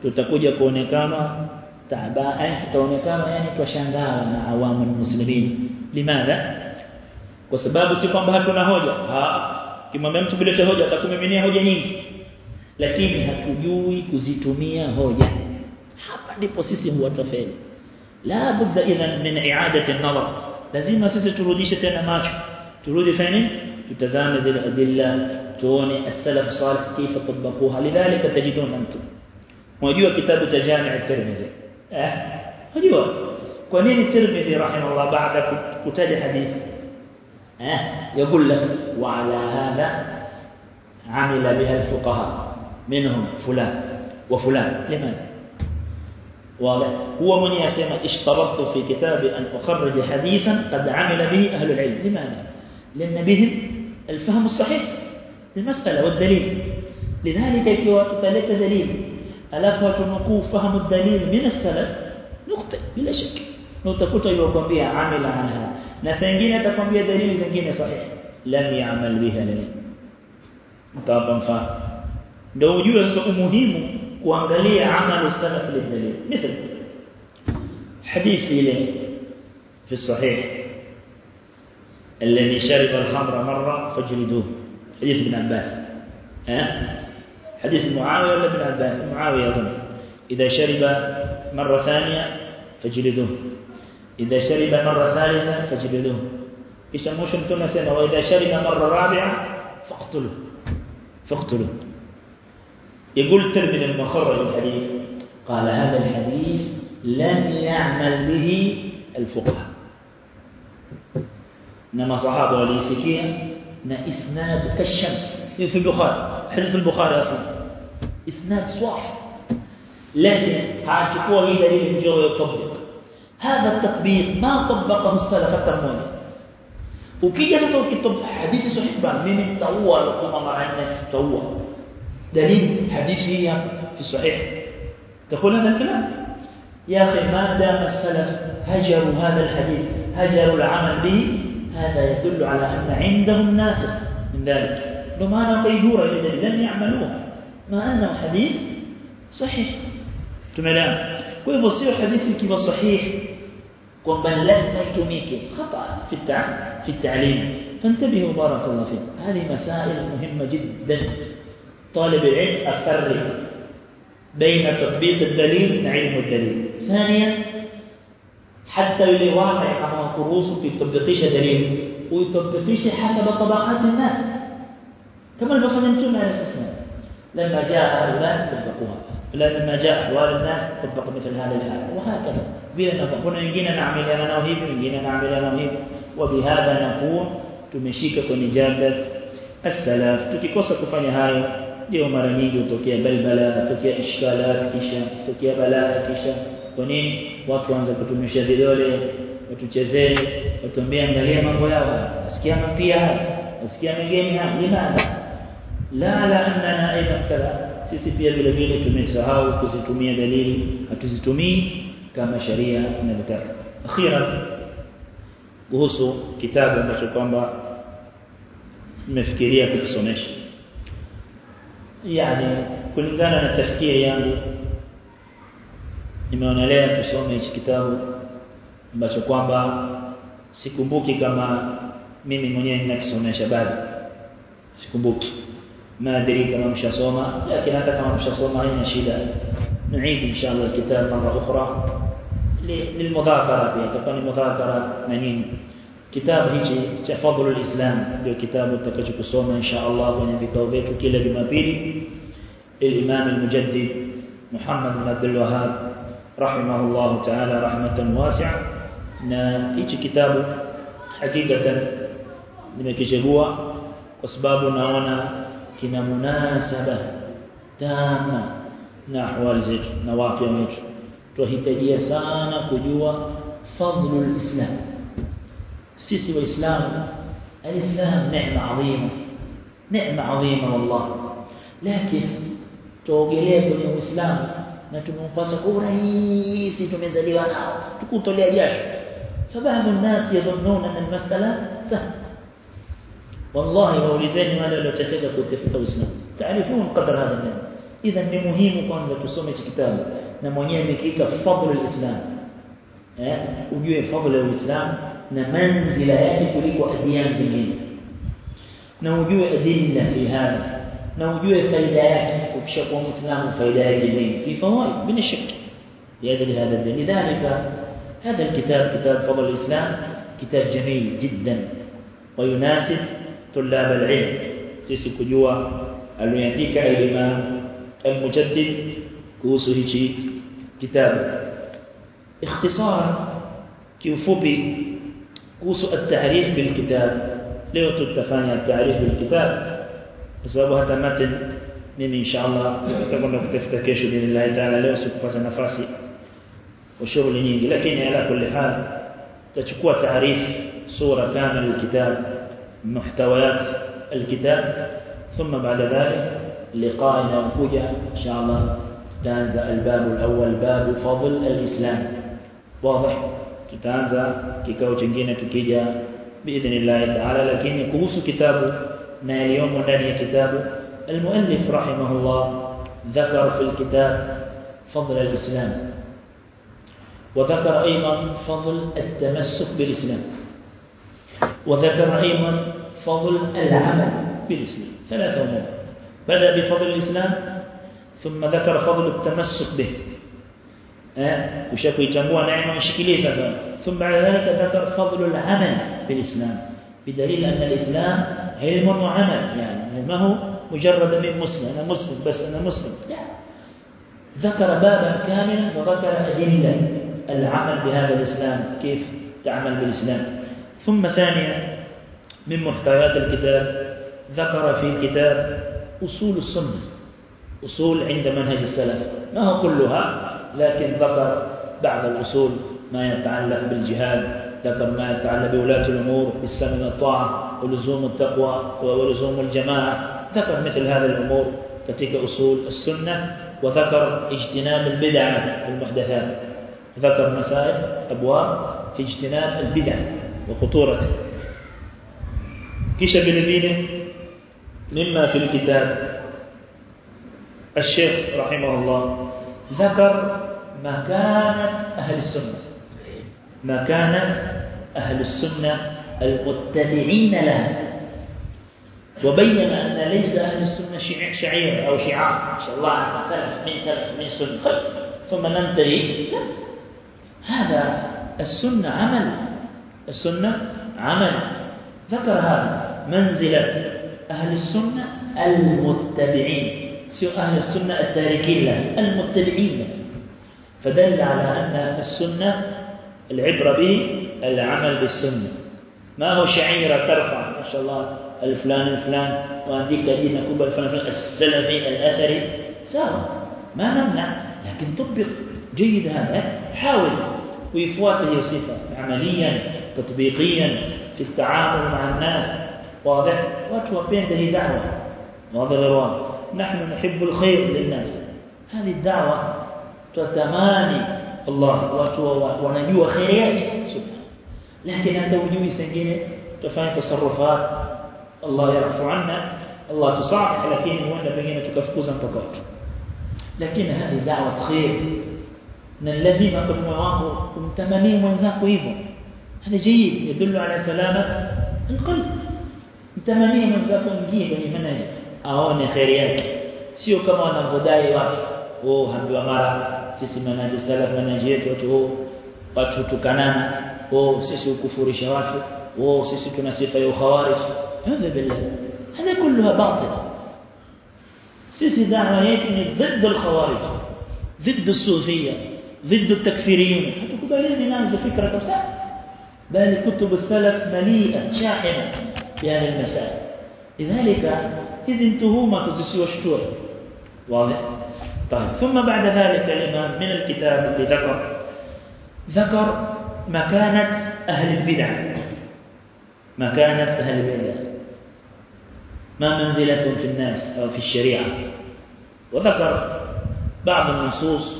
تتكوجة كونكاما تعباء أنت تتونكاما يعني كشانغارا مع عوام المسلمين. لماذا؟ وسباب سيقوم بها كنا هوجة ها كما ممت بلا تهوجة تقوم بني هوجا نيجي لكن هتجوي كزيتمية هوجا. حقا دي هو التفايل لا بد إذن من إعادة النظر. Lazima sisi turudishe tena macho turudi fani tutazame zile adilla tuone as-salaf salih kaifa tabaquha lidhalika tajidun antum unajua kitabu cha Jami' at-Tirmidhi eh unajua kwa nini Tirmidhi rahimahullah baada kutaja hadithi eh يقول لك وعلى هذا عمل بها الفقهاء منهم فلان وفلان لماذا واضح. هو من يسمى اشترطت في كتابي أن أخرج حديثا قد عمل به أهل العلم. لماذا؟ لأن بهم الفهم الصحيح المسألة والدليل. لذلك كواك ثلاثة دليل. ألاف وكنقو فهم الدليل من السلف؟ نخطئ بلا شك. نتكوت يوقن أيوة، بها عمل عنها. نسنجين تقوم بها دليل زنجين صحيح. لم يعمل بها للم متابا فهم دو جوز أمهيمه kuangalia amalu salaf lidalil مثل حديث ile في الصحيح الذي شرب الخمر مرة فجلدوه. حديث ابن عباس. حديث معاوية ولا ابن عباس؟ معاوية أظن. إذا شرب مرة ثانية فجلدوه. إذا شرب مرة ثالثة فجلدوه. إيش الموشم تنسينا وإذا شرب مرة رابعة فاقتلوه. فاقتلوه. يقول ترمذي المخرج الحديث قال هذا الحديث لم يعمل به الفقهاء. إنما صحابة واليسكية نا إسناد كالشمس. في البخاري حديث البخاري أصلا. إسناد صواف لكن هاتفوا هي دليل جو يطبق هذا التطبيق ما طبقه السلف ukija sasa ukitoa hadithi sahihi bana mimi nitaua alikuwa mara nne nitaua hadithi hii hapa fi sahih تقول هذا الكلام. يا أخي ما دام السلف هجروا هذا الحديث هجروا العمل به هذا يدل على أن عندهم ناسخ من ذلك. لما أنا قيدورة لم يعملوه ما أنه حديث صحيح. تمام kwa hivyo sio hadithi ikiwa sahihi kwamba lazima itumike khata fi fi التعليم. فانتبهوا بارك الله فيكم هذه مسائل مهمة جدا. طالب العلم أفرق بين تطبيق الدليل وعلم الدليل. ثانيا حتى اللي واقع كما كروس في تطبيقش دليل ويطبقيش حسب طبقات الناس. كما البخاري على الاستثناء لما جاء هؤلاء طبقوها. لما جاء أحوال الناس طبق مثل هذا الحال. وهكذا. بلا نفق هنا يجينا نعمل أنا نوهيب يجينا نعمل أنا نوهيب وبهذا نكون. tumeshika kwenye jadat as-salaf tukikosa kufanya ndio mara nyingi hutokea balbala hutokea ishkalat kisha hutokea balaa kisha. Kwa nini? Watu waanza kutumisha vidole watuchezee watuambie angalia mambo yao. Nasikia pia nasikia mengine limadha la la annana aidan kadha sisi pia vile vile tumesahau kuzitumia dalili. Hatuzitumii kama sharia inavyotaka. Akhira kuhusu kitabu ambacho kwamba nimefikiria kukisomesha yani kulingana na tafkiri yangu nimeonelea tusome hichi kitabu ambacho kwamba sikumbuki kama mimi mwenyewe ninakisomesha bado sikumbuki ما أدري كما مش أصوما لكن هذا كما مش أصوما هنا شيء نعيد إن شاء الله الكتاب مرة أخرى للمذاكرة فيها تكون المذاكرة منين كتاب هيجي تفضل الإسلام ديو كتاب التكجك الصومة إن شاء الله وإن بكو بيت كلا بما بيل الإمام المجدد محمد بن عبد الوهاب رحمه الله تعالى رحمة واسعة. نا هيجي كتاب حقيقة لما كجهوا أسباب نوانا كنا مناسبة تامة نحو الزج نواقع مجر تهتدي سانا كجوا فضل الإسلام. Sisi waislamu alislam neema adhima neema adhima wallah lakini tuogelee kwenye uislamu na tumeupata kwa urahisi tumezaliwa nao tukutolea jasho فبعض الناس يظنون أن المسألة سهلة والله waulizeni wale walioteseka kutafuta Uislamu taarifun qadar hadha neno idha ni muhimu kwanza tusome hiki kitabu na mwenyewe nikiita fadhlu alislam eh ujue fadhlu alislam na manzila yake kuliko adiyan zingine na ujue adilla fi hadha na ujue faida yake ukishakuwa muislamu faida yake nini fi fawaid bila shaka يدل هذا الدين لذلك هذا الكتاب كتاب فضل الإسلام كتاب جميل جدا ويناسب طلاب العلم kujua aliyoandika al-Imam al-Mujaddid kuhusu hichi kitabu ikhtisara kiufupi kuhusu at-ta'rif bil kitab leo tutafanya at-ta'rif bil kitab kwa sababu hata matan mimi inshallah nitakwenda kutafuta kesho billahi taala leo sikupata nafasi wa shughuli nyingi lakini ala kulli hal tachukua taarifu sura kamil alkitab muhtawayat alkitab thumma baada dhalik liqa inayokuja inshallah tutaanza albabu alawwal babu fadl alislam wazi tutaanza kikao kingine tukija biidhnillah taala lakini kuhusu kitabu na yaliyomo ndani ya kitabu المؤلف رحمه الله ذكر في الكتاب فضل الإسلام وذكر أيضا فضل التمسك بالإسلام وذكر أيضا فضل العمل بالإسلام ثلاثة أمور بدأ بفضل الإسلام ثم ذكر فضل التمسك به وشكو يتنبوه نعمة وشكلية ثم بعد ذلك ذكر فضل العمل بالإسلام بدليل أن الإسلام علم وعمل يعني ما هو مجرد من مسلم أنا مسلم بس أنا مسلم لا ذكر بابا كاملا وذكر أدلة العمل بهذا الإسلام كيف تعمل بالإسلام ثم ثانيا من محتويات الكتاب ذكر في الكتاب أصول السنة أصول عند منهج السلف ما هو كلها لكن ذكر بعض الأصول ما يتعلق بالجهاد ذكر ما يتعلق بولاة الأمور بالسمع والطاعة ولزوم التقوى ولزوم الجماعة. ذكر مثل هذه الأمور كتلك أصول السنة وذكر اجتناب البدع والمحدثات. ذكر مسائل أبواب في اجتناب البدع وخطورته. كيش بنبينه؟ مما في الكتاب. الشيخ رحمه الله ذكر مكانة أهل السنة. مكانة أهل السنة المتبعين لها. وبين أن ليس أهل السنة شعير أو شعار. ما شاء الله سلف من سلف من سنة. خلص ثم ننتهي. لا. هذا السنة عمل. السنة عمل. ذكر هذا منزلة أهل السنة المتبعين. سوى أهل السنة التاركين له المتبعين فدل على أن السنة العبرة به العمل بالسنة. ما هو شعيرة ترفع؟ ما شاء الله الفلان الفلان وعندك دين كبر الفلان الفلان السلفي الأثري. سواء ما نمنع لكن طبق جيد هذا. حاول ويفواته صفة عمليا تطبيقيا في التعامل مع الناس. واضح؟ وتوبين به دعوة. واضح نحن نحب الخير للناس. هذه الدعوة تتماني الله ونجوا خيريات سبحانه لكن أنت وجوي سنجينه تفهم تصرفات الله يعفو عنا الله تصالح لكن huenda pengine tukafukuza mpaka watu lakini hadi da'wa khair na lazima kwa moyo wako kumtamania mwenzako hivyo hadi jayid yadullu ala salamat alqalb mtamania mwenzako ingie kwenye manhaji aone khairi yake sio kama wanavodai watu oh hambiwa mara. Sisi manhaji salaf manhaji yetu watu watu tukanana oh sisi ukufurisha watu. Oh sisi tuna sifa ya ukhawarij هذا بالله هذا كلها باطل سيسي دعوة يتني ضد الخوارج ضد الصوفية ضد التكفيريين هتكبالين ناس فكرة كبسة بل كتب السلف مليئة شاحنة بهذه المسائل لذلك تهومة تزسي وشتور واضح طيب ثم بعد ذلك الإمام من الكتاب اللي ذكر ذكر مكانة أهل البدع. مكانة أهل البدع. ما منزلة في الناس أو في الشريعة. وذكر بعض النصوص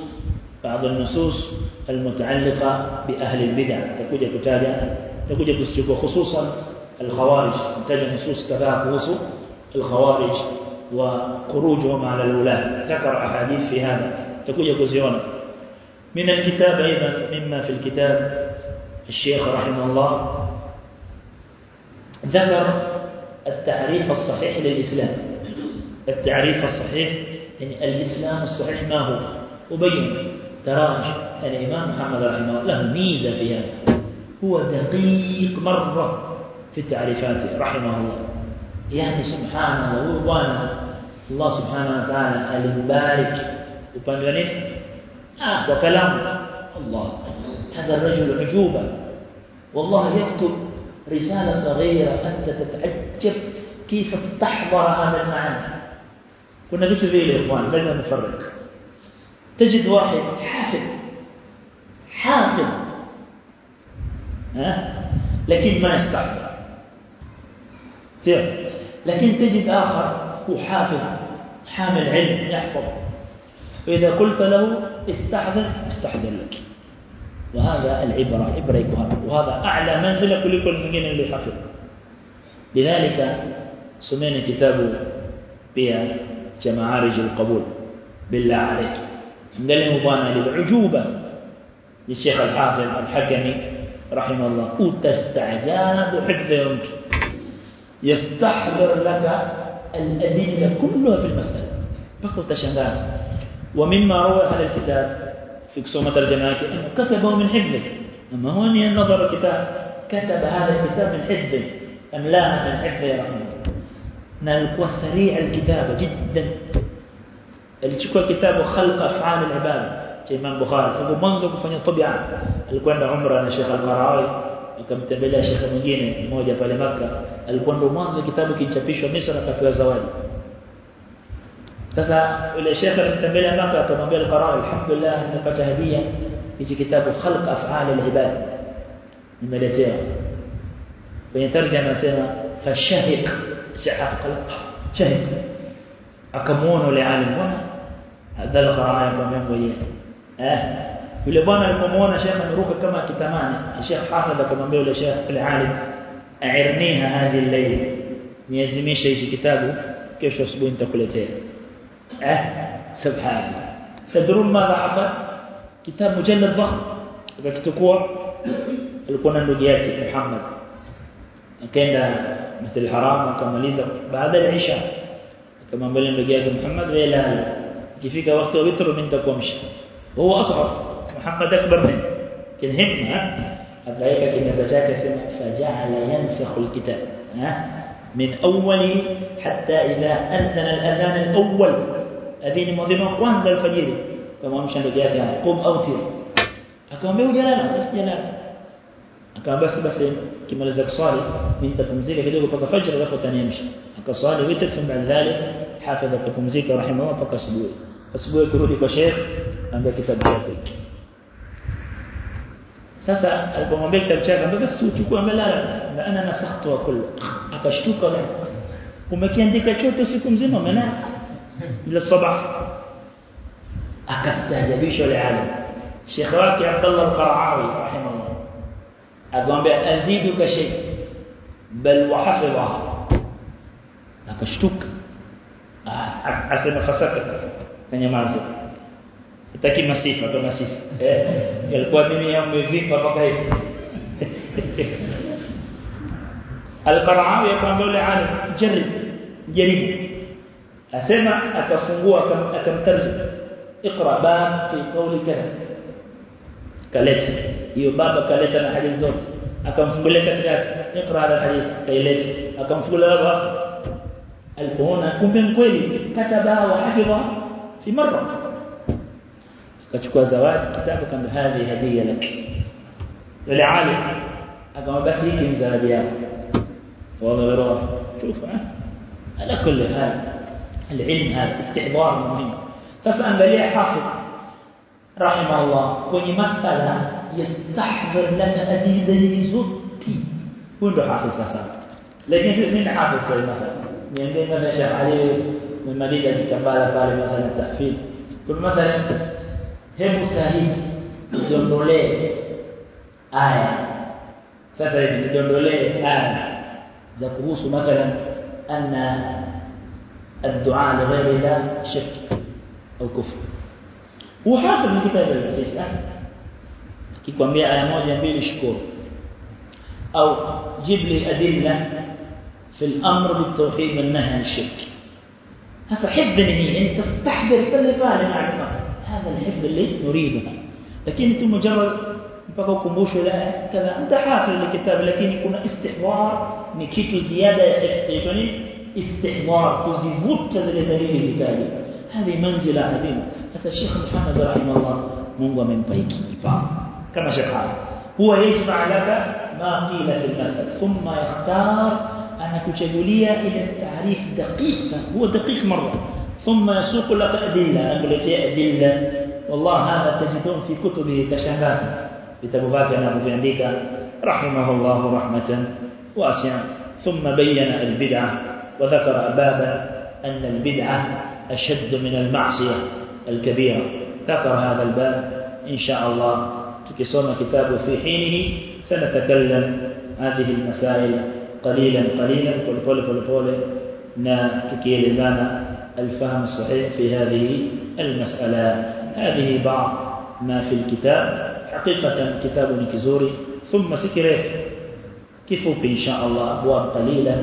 بعض النصوص المتعلقة بأهل البدع. تكوجة كتابة تكوجة كستيكو خصوصا الخوارج. نتاج نصوص كذا خصوص الخوارج. وخروجهم على الولاة ذكر أحاديث في هذا. تكوجة كزيونة من الكتاب أيضا مما في الكتاب؟ الشيخ رحمه الله ذكر التعريف الصحيح للإسلام. التعريف الصحيح يعني الإسلام الصحيح ما هو؟ وبين تراج الإمام محمد رحمه الله له ميزة في هذا. هو دقيق مرة في تعريفاته رحمه الله. يعني سبحان الله وأنا الله سبحانه وتعالى المبارك وبنغني آه وكلام الله هذا الرجل عجوبة والله يكتب رسالة صغيرة أنت تتعجب كيف استحضر هذا المعنى كنا vitu vile ikhwan. Lazima نفرق تجد واحد حافظ حافظ ها لكن ما يستحضر سير لكن تجد آخر هو حافظ حامل علم يحفظ. فإذا قلت له استحضر استحضر لك. وهذا العبرة عبرة وهذا أعلى منزلة كل من اللي حفظ لذلك سمينا كتاب بها كمعارج القبول بالله عليك. عندنا مبانا للعجوبة. للشيخ الحافظ الحكمي رحمه الله. وتستعجاب حفظه يستحضر لك الأدلة كلها في المسألة. فقط تشهدان ومما روى هذا الكتاب في كسومة ترجمة أنه كتبه من حفظه أما هو أن نظر الكتاب كتب هذا الكتاب من حفظه أملاها من حفظه رحمة الله؟ نالكوا سريع الكتابة جدا. alichukua kitabu khalq af'al al-ibad cha Imam Bukhari hapo mwanzo kufanya tabia alikwenda umra na Sheikh akamtembelea Sheikh mwingine mmoja pale maka alikuwa ndo mwanzo kitabu kilichapishwa Misri akapewa zawadi sasa yule Sheikh alimtembelea maka akamwambia Al-Qarawi alhamdulillah nimepata hadia hichi kitabu khalq af'al al-ibad nimeletewa kwenye tarjama anasema fashahiq shahaq shahiq akamuona yule alim bwana hadhal qaraa akamwambia eh yule bwana alipomuona shekha ameruka kama kitamani shekh hafidh akamwambia yule shekh yule alim airniha hadi al-layl niazimisha hichi kitabu kesho asubuhi nitakuletea eh subhanallah tadrun madha hasal kitab mujallad dhahm akakitukua alikuwa na ndugu yake Muhammad akaenda mithil haram akamaliza baada ya isha akamwambia ndugu yake Muhammad wewe lala ikifika wakati wa witr mimi nitakuamsha huwa asghar محمد أكبر منه. لكن همنا الضيكة كما زجاك سمع فجعل ينسخ الكتاب من أول حتى إذا أذن الأذان الأول. أذين مؤذن وقوانز الفجير. كما مشان عند يعني، جاءت قم أوتر أكام أكمل جلالة بس جلالة. أكمل بس بس كما لزق صالي من تقمزيك كده وفق فجر لفو تاني يمشي أكا صالي ويتك بعد ذلك حافظ تقمزيك رحمه الله فقا سبوه أسبوع تروي لك شيخ عندك كتاب جاكي sasa alipomwambia kitabu chake ambaye basi uchukue amelala na ana nasakhtu wa kullu akashtuka umekiandika chote siku mzima umelala bila sabah akastaajabishwa yule alim Sheikh wake Abdullah al-Qaraawi rahimahullah akamwambia aziduka shay bal wahafidha akashtuka asema fasaka kanyamaza itaki masifa kama sisi eh ilikuwa mimi yamevimba mpaka hivi al-Qaraawi akamwambia yule alim jarib jaribu asema akafungua akamtarjuma اقرا باب في قول كذا kaleta hiyo baba kaleta na hadithi zote akamfungulia katikati iqra ala hadith kaileta akamfungulia baba alipoona kumbe kweli kataba wa hafidha fi marra akachukua zawadi kitabu kama hadi hadiya lak yule alim akamwambia hiki ni zawadi yako والله غيره شوف على كل حال العلم هذا استحضار مهم sasa angalia hafidh rahimahullah kwenye masala yastahdhir laka adilla zote huyo ndo hafidh sasa lakini sisi ni hafidh kwa mathalan niambie mathalan Sheikh Ali mmaliza kitambala pale mathalan tafsir kwa mathalan hebu sahihi nidondolee aya sasa hivi nidondolee aya za kuhusu mathalan anna الدعاء لغير الله شرك au kufru uhafidh ni kitabu al-aziz akikwambia aya moja mbili shukuru au jib li adilla في الامر بالتوحيد والنهي عن الشرك هذا حفظ هي يعني تستحضر كل فعل معلومات هذا الحفظ اللي نريده. لكن انت مجرد mpaka ukumbusho la kadha anta hafidh likitabu lakini kuna istihwar ni kitu ziada ya hifdh ni istihwar kuzivuta zile dalili zikaje هذه منزلة عظيمة. هذا الشيخ محمد رحمه الله منذ من بيك كما شيخ هو يجمع لك ما قيل في المسألة. ثم يختار أن كتشغلية إلى التعريف دقيق هو دقيق مرة. ثم يسوق لك أدلة. أقول لك أدلة والله هذا تجدون في كتبه باكر أنا في عندك رحمه الله رحمة واسعة. ثم بين البدعة وذكر بابا أن البدعة أشد من المعصية الكبيرة. ذكر هذا الباب إن شاء الله. تكسون كتابه في حينه. سنتكلم هذه المسائل قليلا قليلا. كل كل كل كل نا تكيلزانا الفهم الصحيح في هذه المسألة. هذه بعض ما في الكتاب حقيقة كتاب كزوري ثم سكره كفوك إن شاء الله أبواب قليلة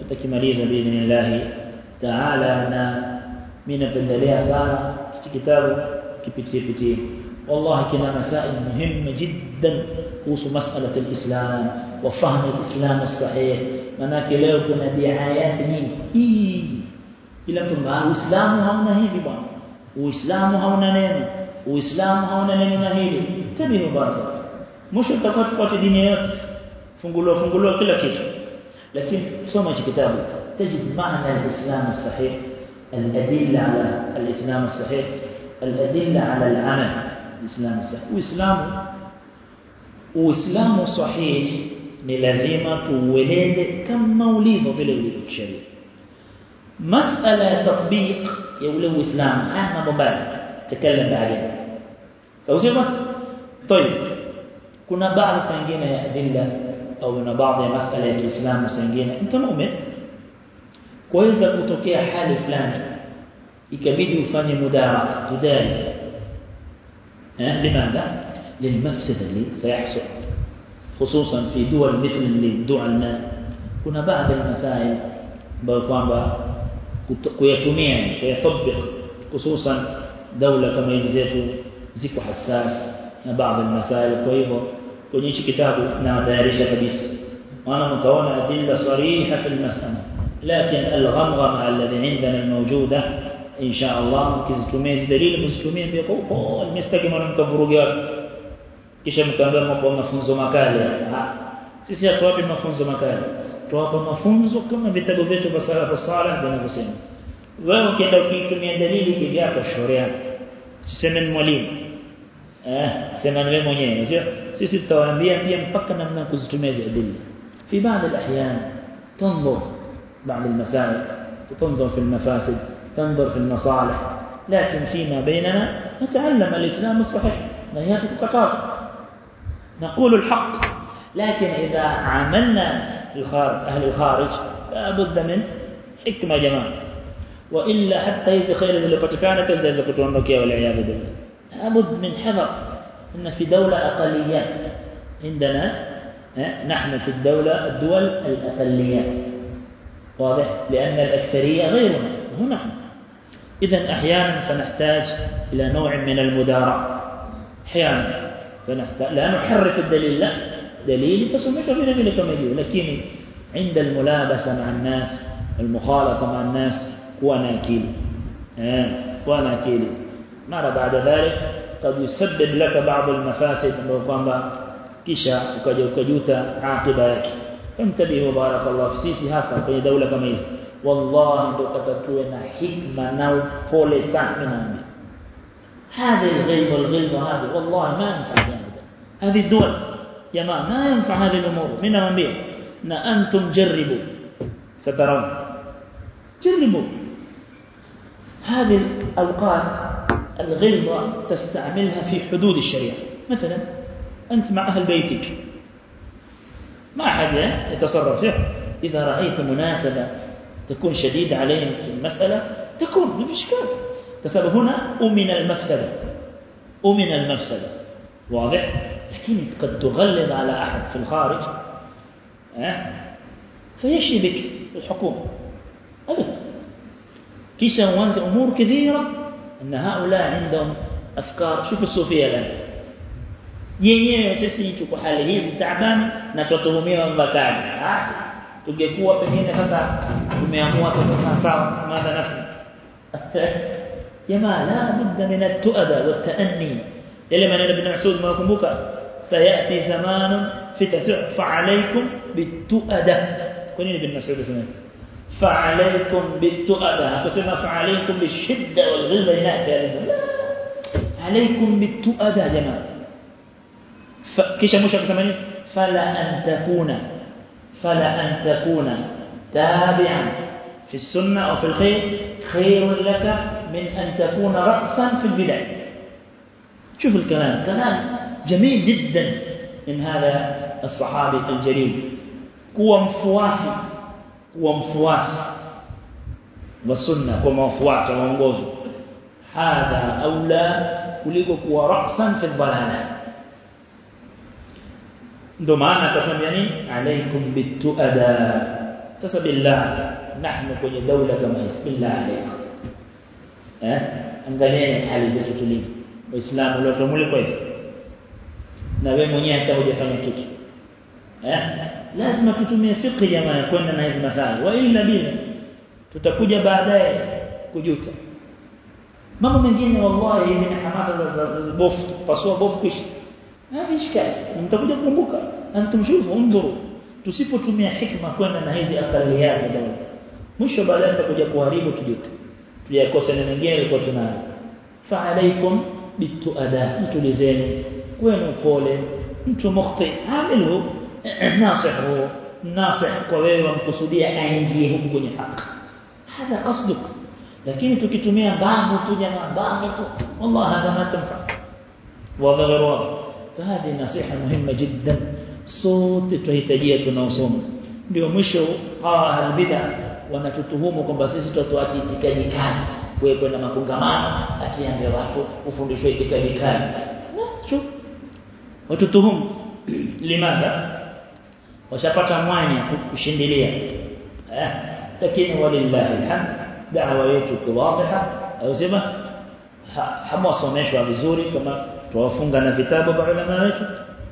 تتكمليز بإذن الله تعالى. أنا من البندلية سارة كتاب كبتي بتي والله كنا مسائل مهمة جدا خصوص مسألة الإسلام وفهم الإسلام الصحيح. manake leo kuna diayati nyingi kila mtu uislamu hauna hivi bwana uislamu hauna neno uislamu hauna neno na hili tabihu baraka mwisho utakapofuata dini yote funguliwa funguliwa kila kitu lakini soma hiki kitabu تجد معنى الإسلام الصحيح الأدلة على الإسلام الصحيح الأدلة على العمل الإسلام الصحيح وإسلام وإسلام صحيح ni lazima tuueleze kama ulivyo vile ulivyo kisheria مسألة تطبيق يولو إسلام. أهم مبال تكلم بعدين. سوزيما طيب. كنا بعض سنجينا يا أدلة أو كنا بعض مسألة الإسلام سنجينا أنت مؤمن؟ كويس لك وتوكي حال فلان يكبيد وفان مدارة تدار لماذا؟ للمفسد اللي سيحصل. خصوصا في دول مثل اللي دعنا كنا بعض المسائل. بقوان بقى kuyatumia kuyatabik hususan daula kama hizi zetu ziko hassas na baadhi ya masail kwa hivyo kwenye hichi kitabu na tayarisha kabisa maana mtaona adilla sariha fi almas'ala لكن الغمغمة الذي عندنا الموجودة إن شاء الله كزتميز دليل مزتمين بيقول المستقيم ونمكفروا kisha mkaambia mambo mafunzo makali sisi hatuwapi mafunzo makali tuwapa mafunzo kama vitabu vyetu vya salafu salih vinavyosema wewe ukienda ukitumia dalili kivyako shoria siseme ni mwalimu eh sema ni wewe mwenyewe sio sisi tutawaambia pia mpaka namna kuzitumia hizo dalili في بعض الأحيان تنظر بعض المسائل تنظر في المفاسد تنظر في المصالح لكن فيما بيننا نتعلم الإسلام الصحيح نهاية كتاب نقول الحق لكن إذا عاملنا الخارج أهل الخارج لابد من حكمة جماعة وإلا حتى إذا خير اللي بتكانت إذا كتوانوكيا والعياذ بالله؟ لابد من حذر إن في دولة أقليات. عندنا نحن في الدولة الدول الأقليات. واضح؟ لأن الأكثرية غيرنا هنا نحن. إذا أحيانا فنحتاج إلى نوع من المدارة أحيانا فنحتاج لا نحرف الدليل لا. دليل تصميك في نبيل كما لكن عند الملابسة مع الناس المخالطة مع الناس هو ناكيل هو ناكيل ماذا بعد ذلك؟ قد يسبب لك بعض المفاسد ukajuta akiba yake famtabihu barakallahu sisi hapa kwenye daula kama hizi wallahi ndio tutatue na hikma na upole sana naambia هذه الغيب والغلظة هذه والله ما ينفع ذلك هذه الدول. جماعة ما ينفع هذه الأمور. من أمبيه أن أنتم جربوا. سترون. جربوا. هذه الأوقات الغلظة تستعملها في حدود الشريعة. مثلا أنت مع أهل بيتك. ما أحد يتصرف. فيه إذا رأيت مناسبة تكون شديدة عليهم في المسألة تكون. ما في تسبب هنا أمن المفسدة. أمن المفسدة. واضح لكن قد تغلظ على أحد في الخارج أه؟ فيشي بك الحكومة أبدا كيسا وانز أمور كثيرة أن هؤلاء عندهم أفكار شوف الصوفية الآن yenyewe sisi tuko hali hizi taabani na tutuhumiwa mbakani tungekuwa pengine sasa tumeamua sasa sawa madha nafsi jamaa la budda min at-tuada wa at-ta'anni ile maneno ibn Mas'ud mwakumbuka sayati zamanun fitasufa alaykum bit-tuada kwa nini ibn Mas'ud anasema فعليكم بالتؤدى kusema فعليكم بالشده والغلظه inati la عليكم بالتؤدى jamaa kisha mwisho akasema nini fala an takuna fala an takuna tabi'an في السنة أو في الخير خير لك من أن تكون رأسا في البدع شوف الكلام كلام جميل جدا من هذا الصحابي الجليل kuwa mfuasi kuwa mfuasi wa sunna kwa mafuata waongozi hadha aula kuliko kuwa ra'san fi dhalala ndo maana atakwambia nini alaikum bituada sasa billah nahnu kwenye daula kama hizi billah alaikum eh angalieni hali zetu tulivyo waislamu leo tumuliko hivi na wewe mwenyewe hata hujafanya kitu eh lazima tutumie fiqh jamaa kwenda na hizi masala wa illa bila tutakuja baadaye kujuta mambo mengine wallahi hizi ni hamasa za bofu pasua bofu kisha hivi shikali mtakuja kukumbuka antum shufu undhuru tusipotumia hikma kwenda na hizi akaliyat ndio mwisho baadaye tutakuja kuharibu tujuta tuyakosa na mengine ilikuwa tunayo fa alaikum bituada tulizeni kwenu pole mtu mukhti amilu nasihu nasih kwa wewe wamkusudia aingie huku kwenye haki hadha qasduk lakini tukitumia mbavu tu jamaa mbavu tu wallahi hadha ma tanfa wazi غير واضح فهذه نصيحه مهمه جدا sote tunahitajia tunaosoma ndio mwisho hawa albida wanatutuhumu kwamba sisi tutatoa itikadi kali wewe kwenda makongamano atiambia watu ufundishwe itikadi kali na shuf watutuhumu limadha washapata mwanya kushindilia eh lakini walillahi alhamd da'wa yetu kwa waziha au sema hamwasomeshwa vizuri kama tuwafunga na vitabu vya ulama wetu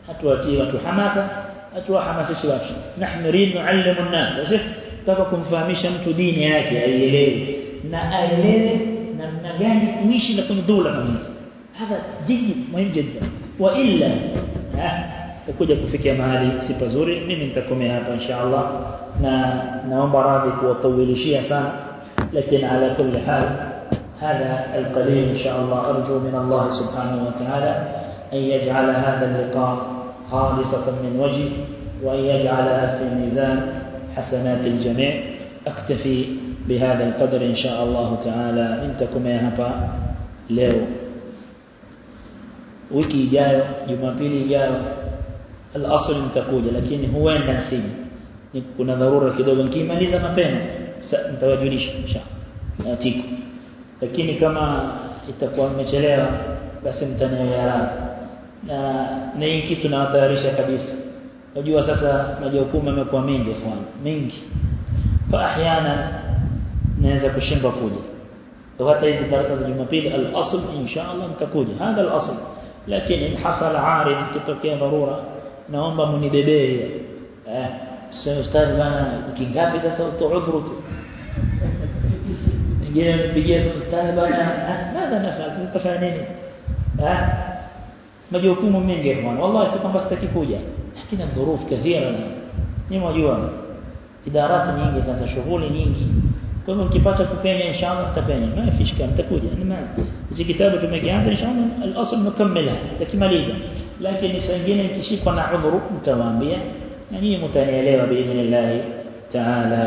hatuwatii watu hamasa hatuwahamasishi watu nahnu nurid nuallimu an-nas taka kumfahamisha mtu dini yake aielewe na aelewe namna gani kuishi na kwenye dola hizi hapa jiji muhimu jدا والا takuja kufikia mahali si pazuri mimi nitakomea hapa inshallah na naomba radhi kuwatawilishia sana lakini ala kulli hal هذا القليل إن شاء الله أرجو من الله سبحانه وتعالى أن يجعل هذا اللقاء خالصة من وجه وأن يجعلها في ميزان حسنات الجميع أكتفي بهذا القدر إن شاء الله تعالى يا هفا leo wiki ijayo jumapili ijayo al-asl nitakuja lakini huenda nsije kuna dharura kidogo nikimaliza mapema nitawajulisha inshallah tiko lakini kama itakuwa nimechelewa basi mtanielewa na na hii kitu nawatayarisha kabisa unajua sasa majukumu yamekuwa mengi ikhwan mengi fa ahyana naweza kushindwa kuja hata hizi darasa za Jumapili al-asl inshallah nitakuja hada al-asl lakini in hasala arid kitokea dharura naomba munibebee eh sasa ustadhi bana kingapi sasa utoudhuru tu ngine nipigie ustadhi bana nada nafasi nitafanya nini eh majukumu mengi bwana wallahi si kwamba sitaki kuja lakini dhurufu kathira ni mwajua idarati nyingi sasa shughuli nyingi كم كيباتا كوبينيا إن شاء الله تبيني ما فيش كلام تقولي يعني أنا ما إذا كتابة ما إن شاء الله الأصل مكملها لكن ماليزا لكن سنجينا كشيء كنا عمره متوامبيا يعني متنيا له بإذن الله تعالى.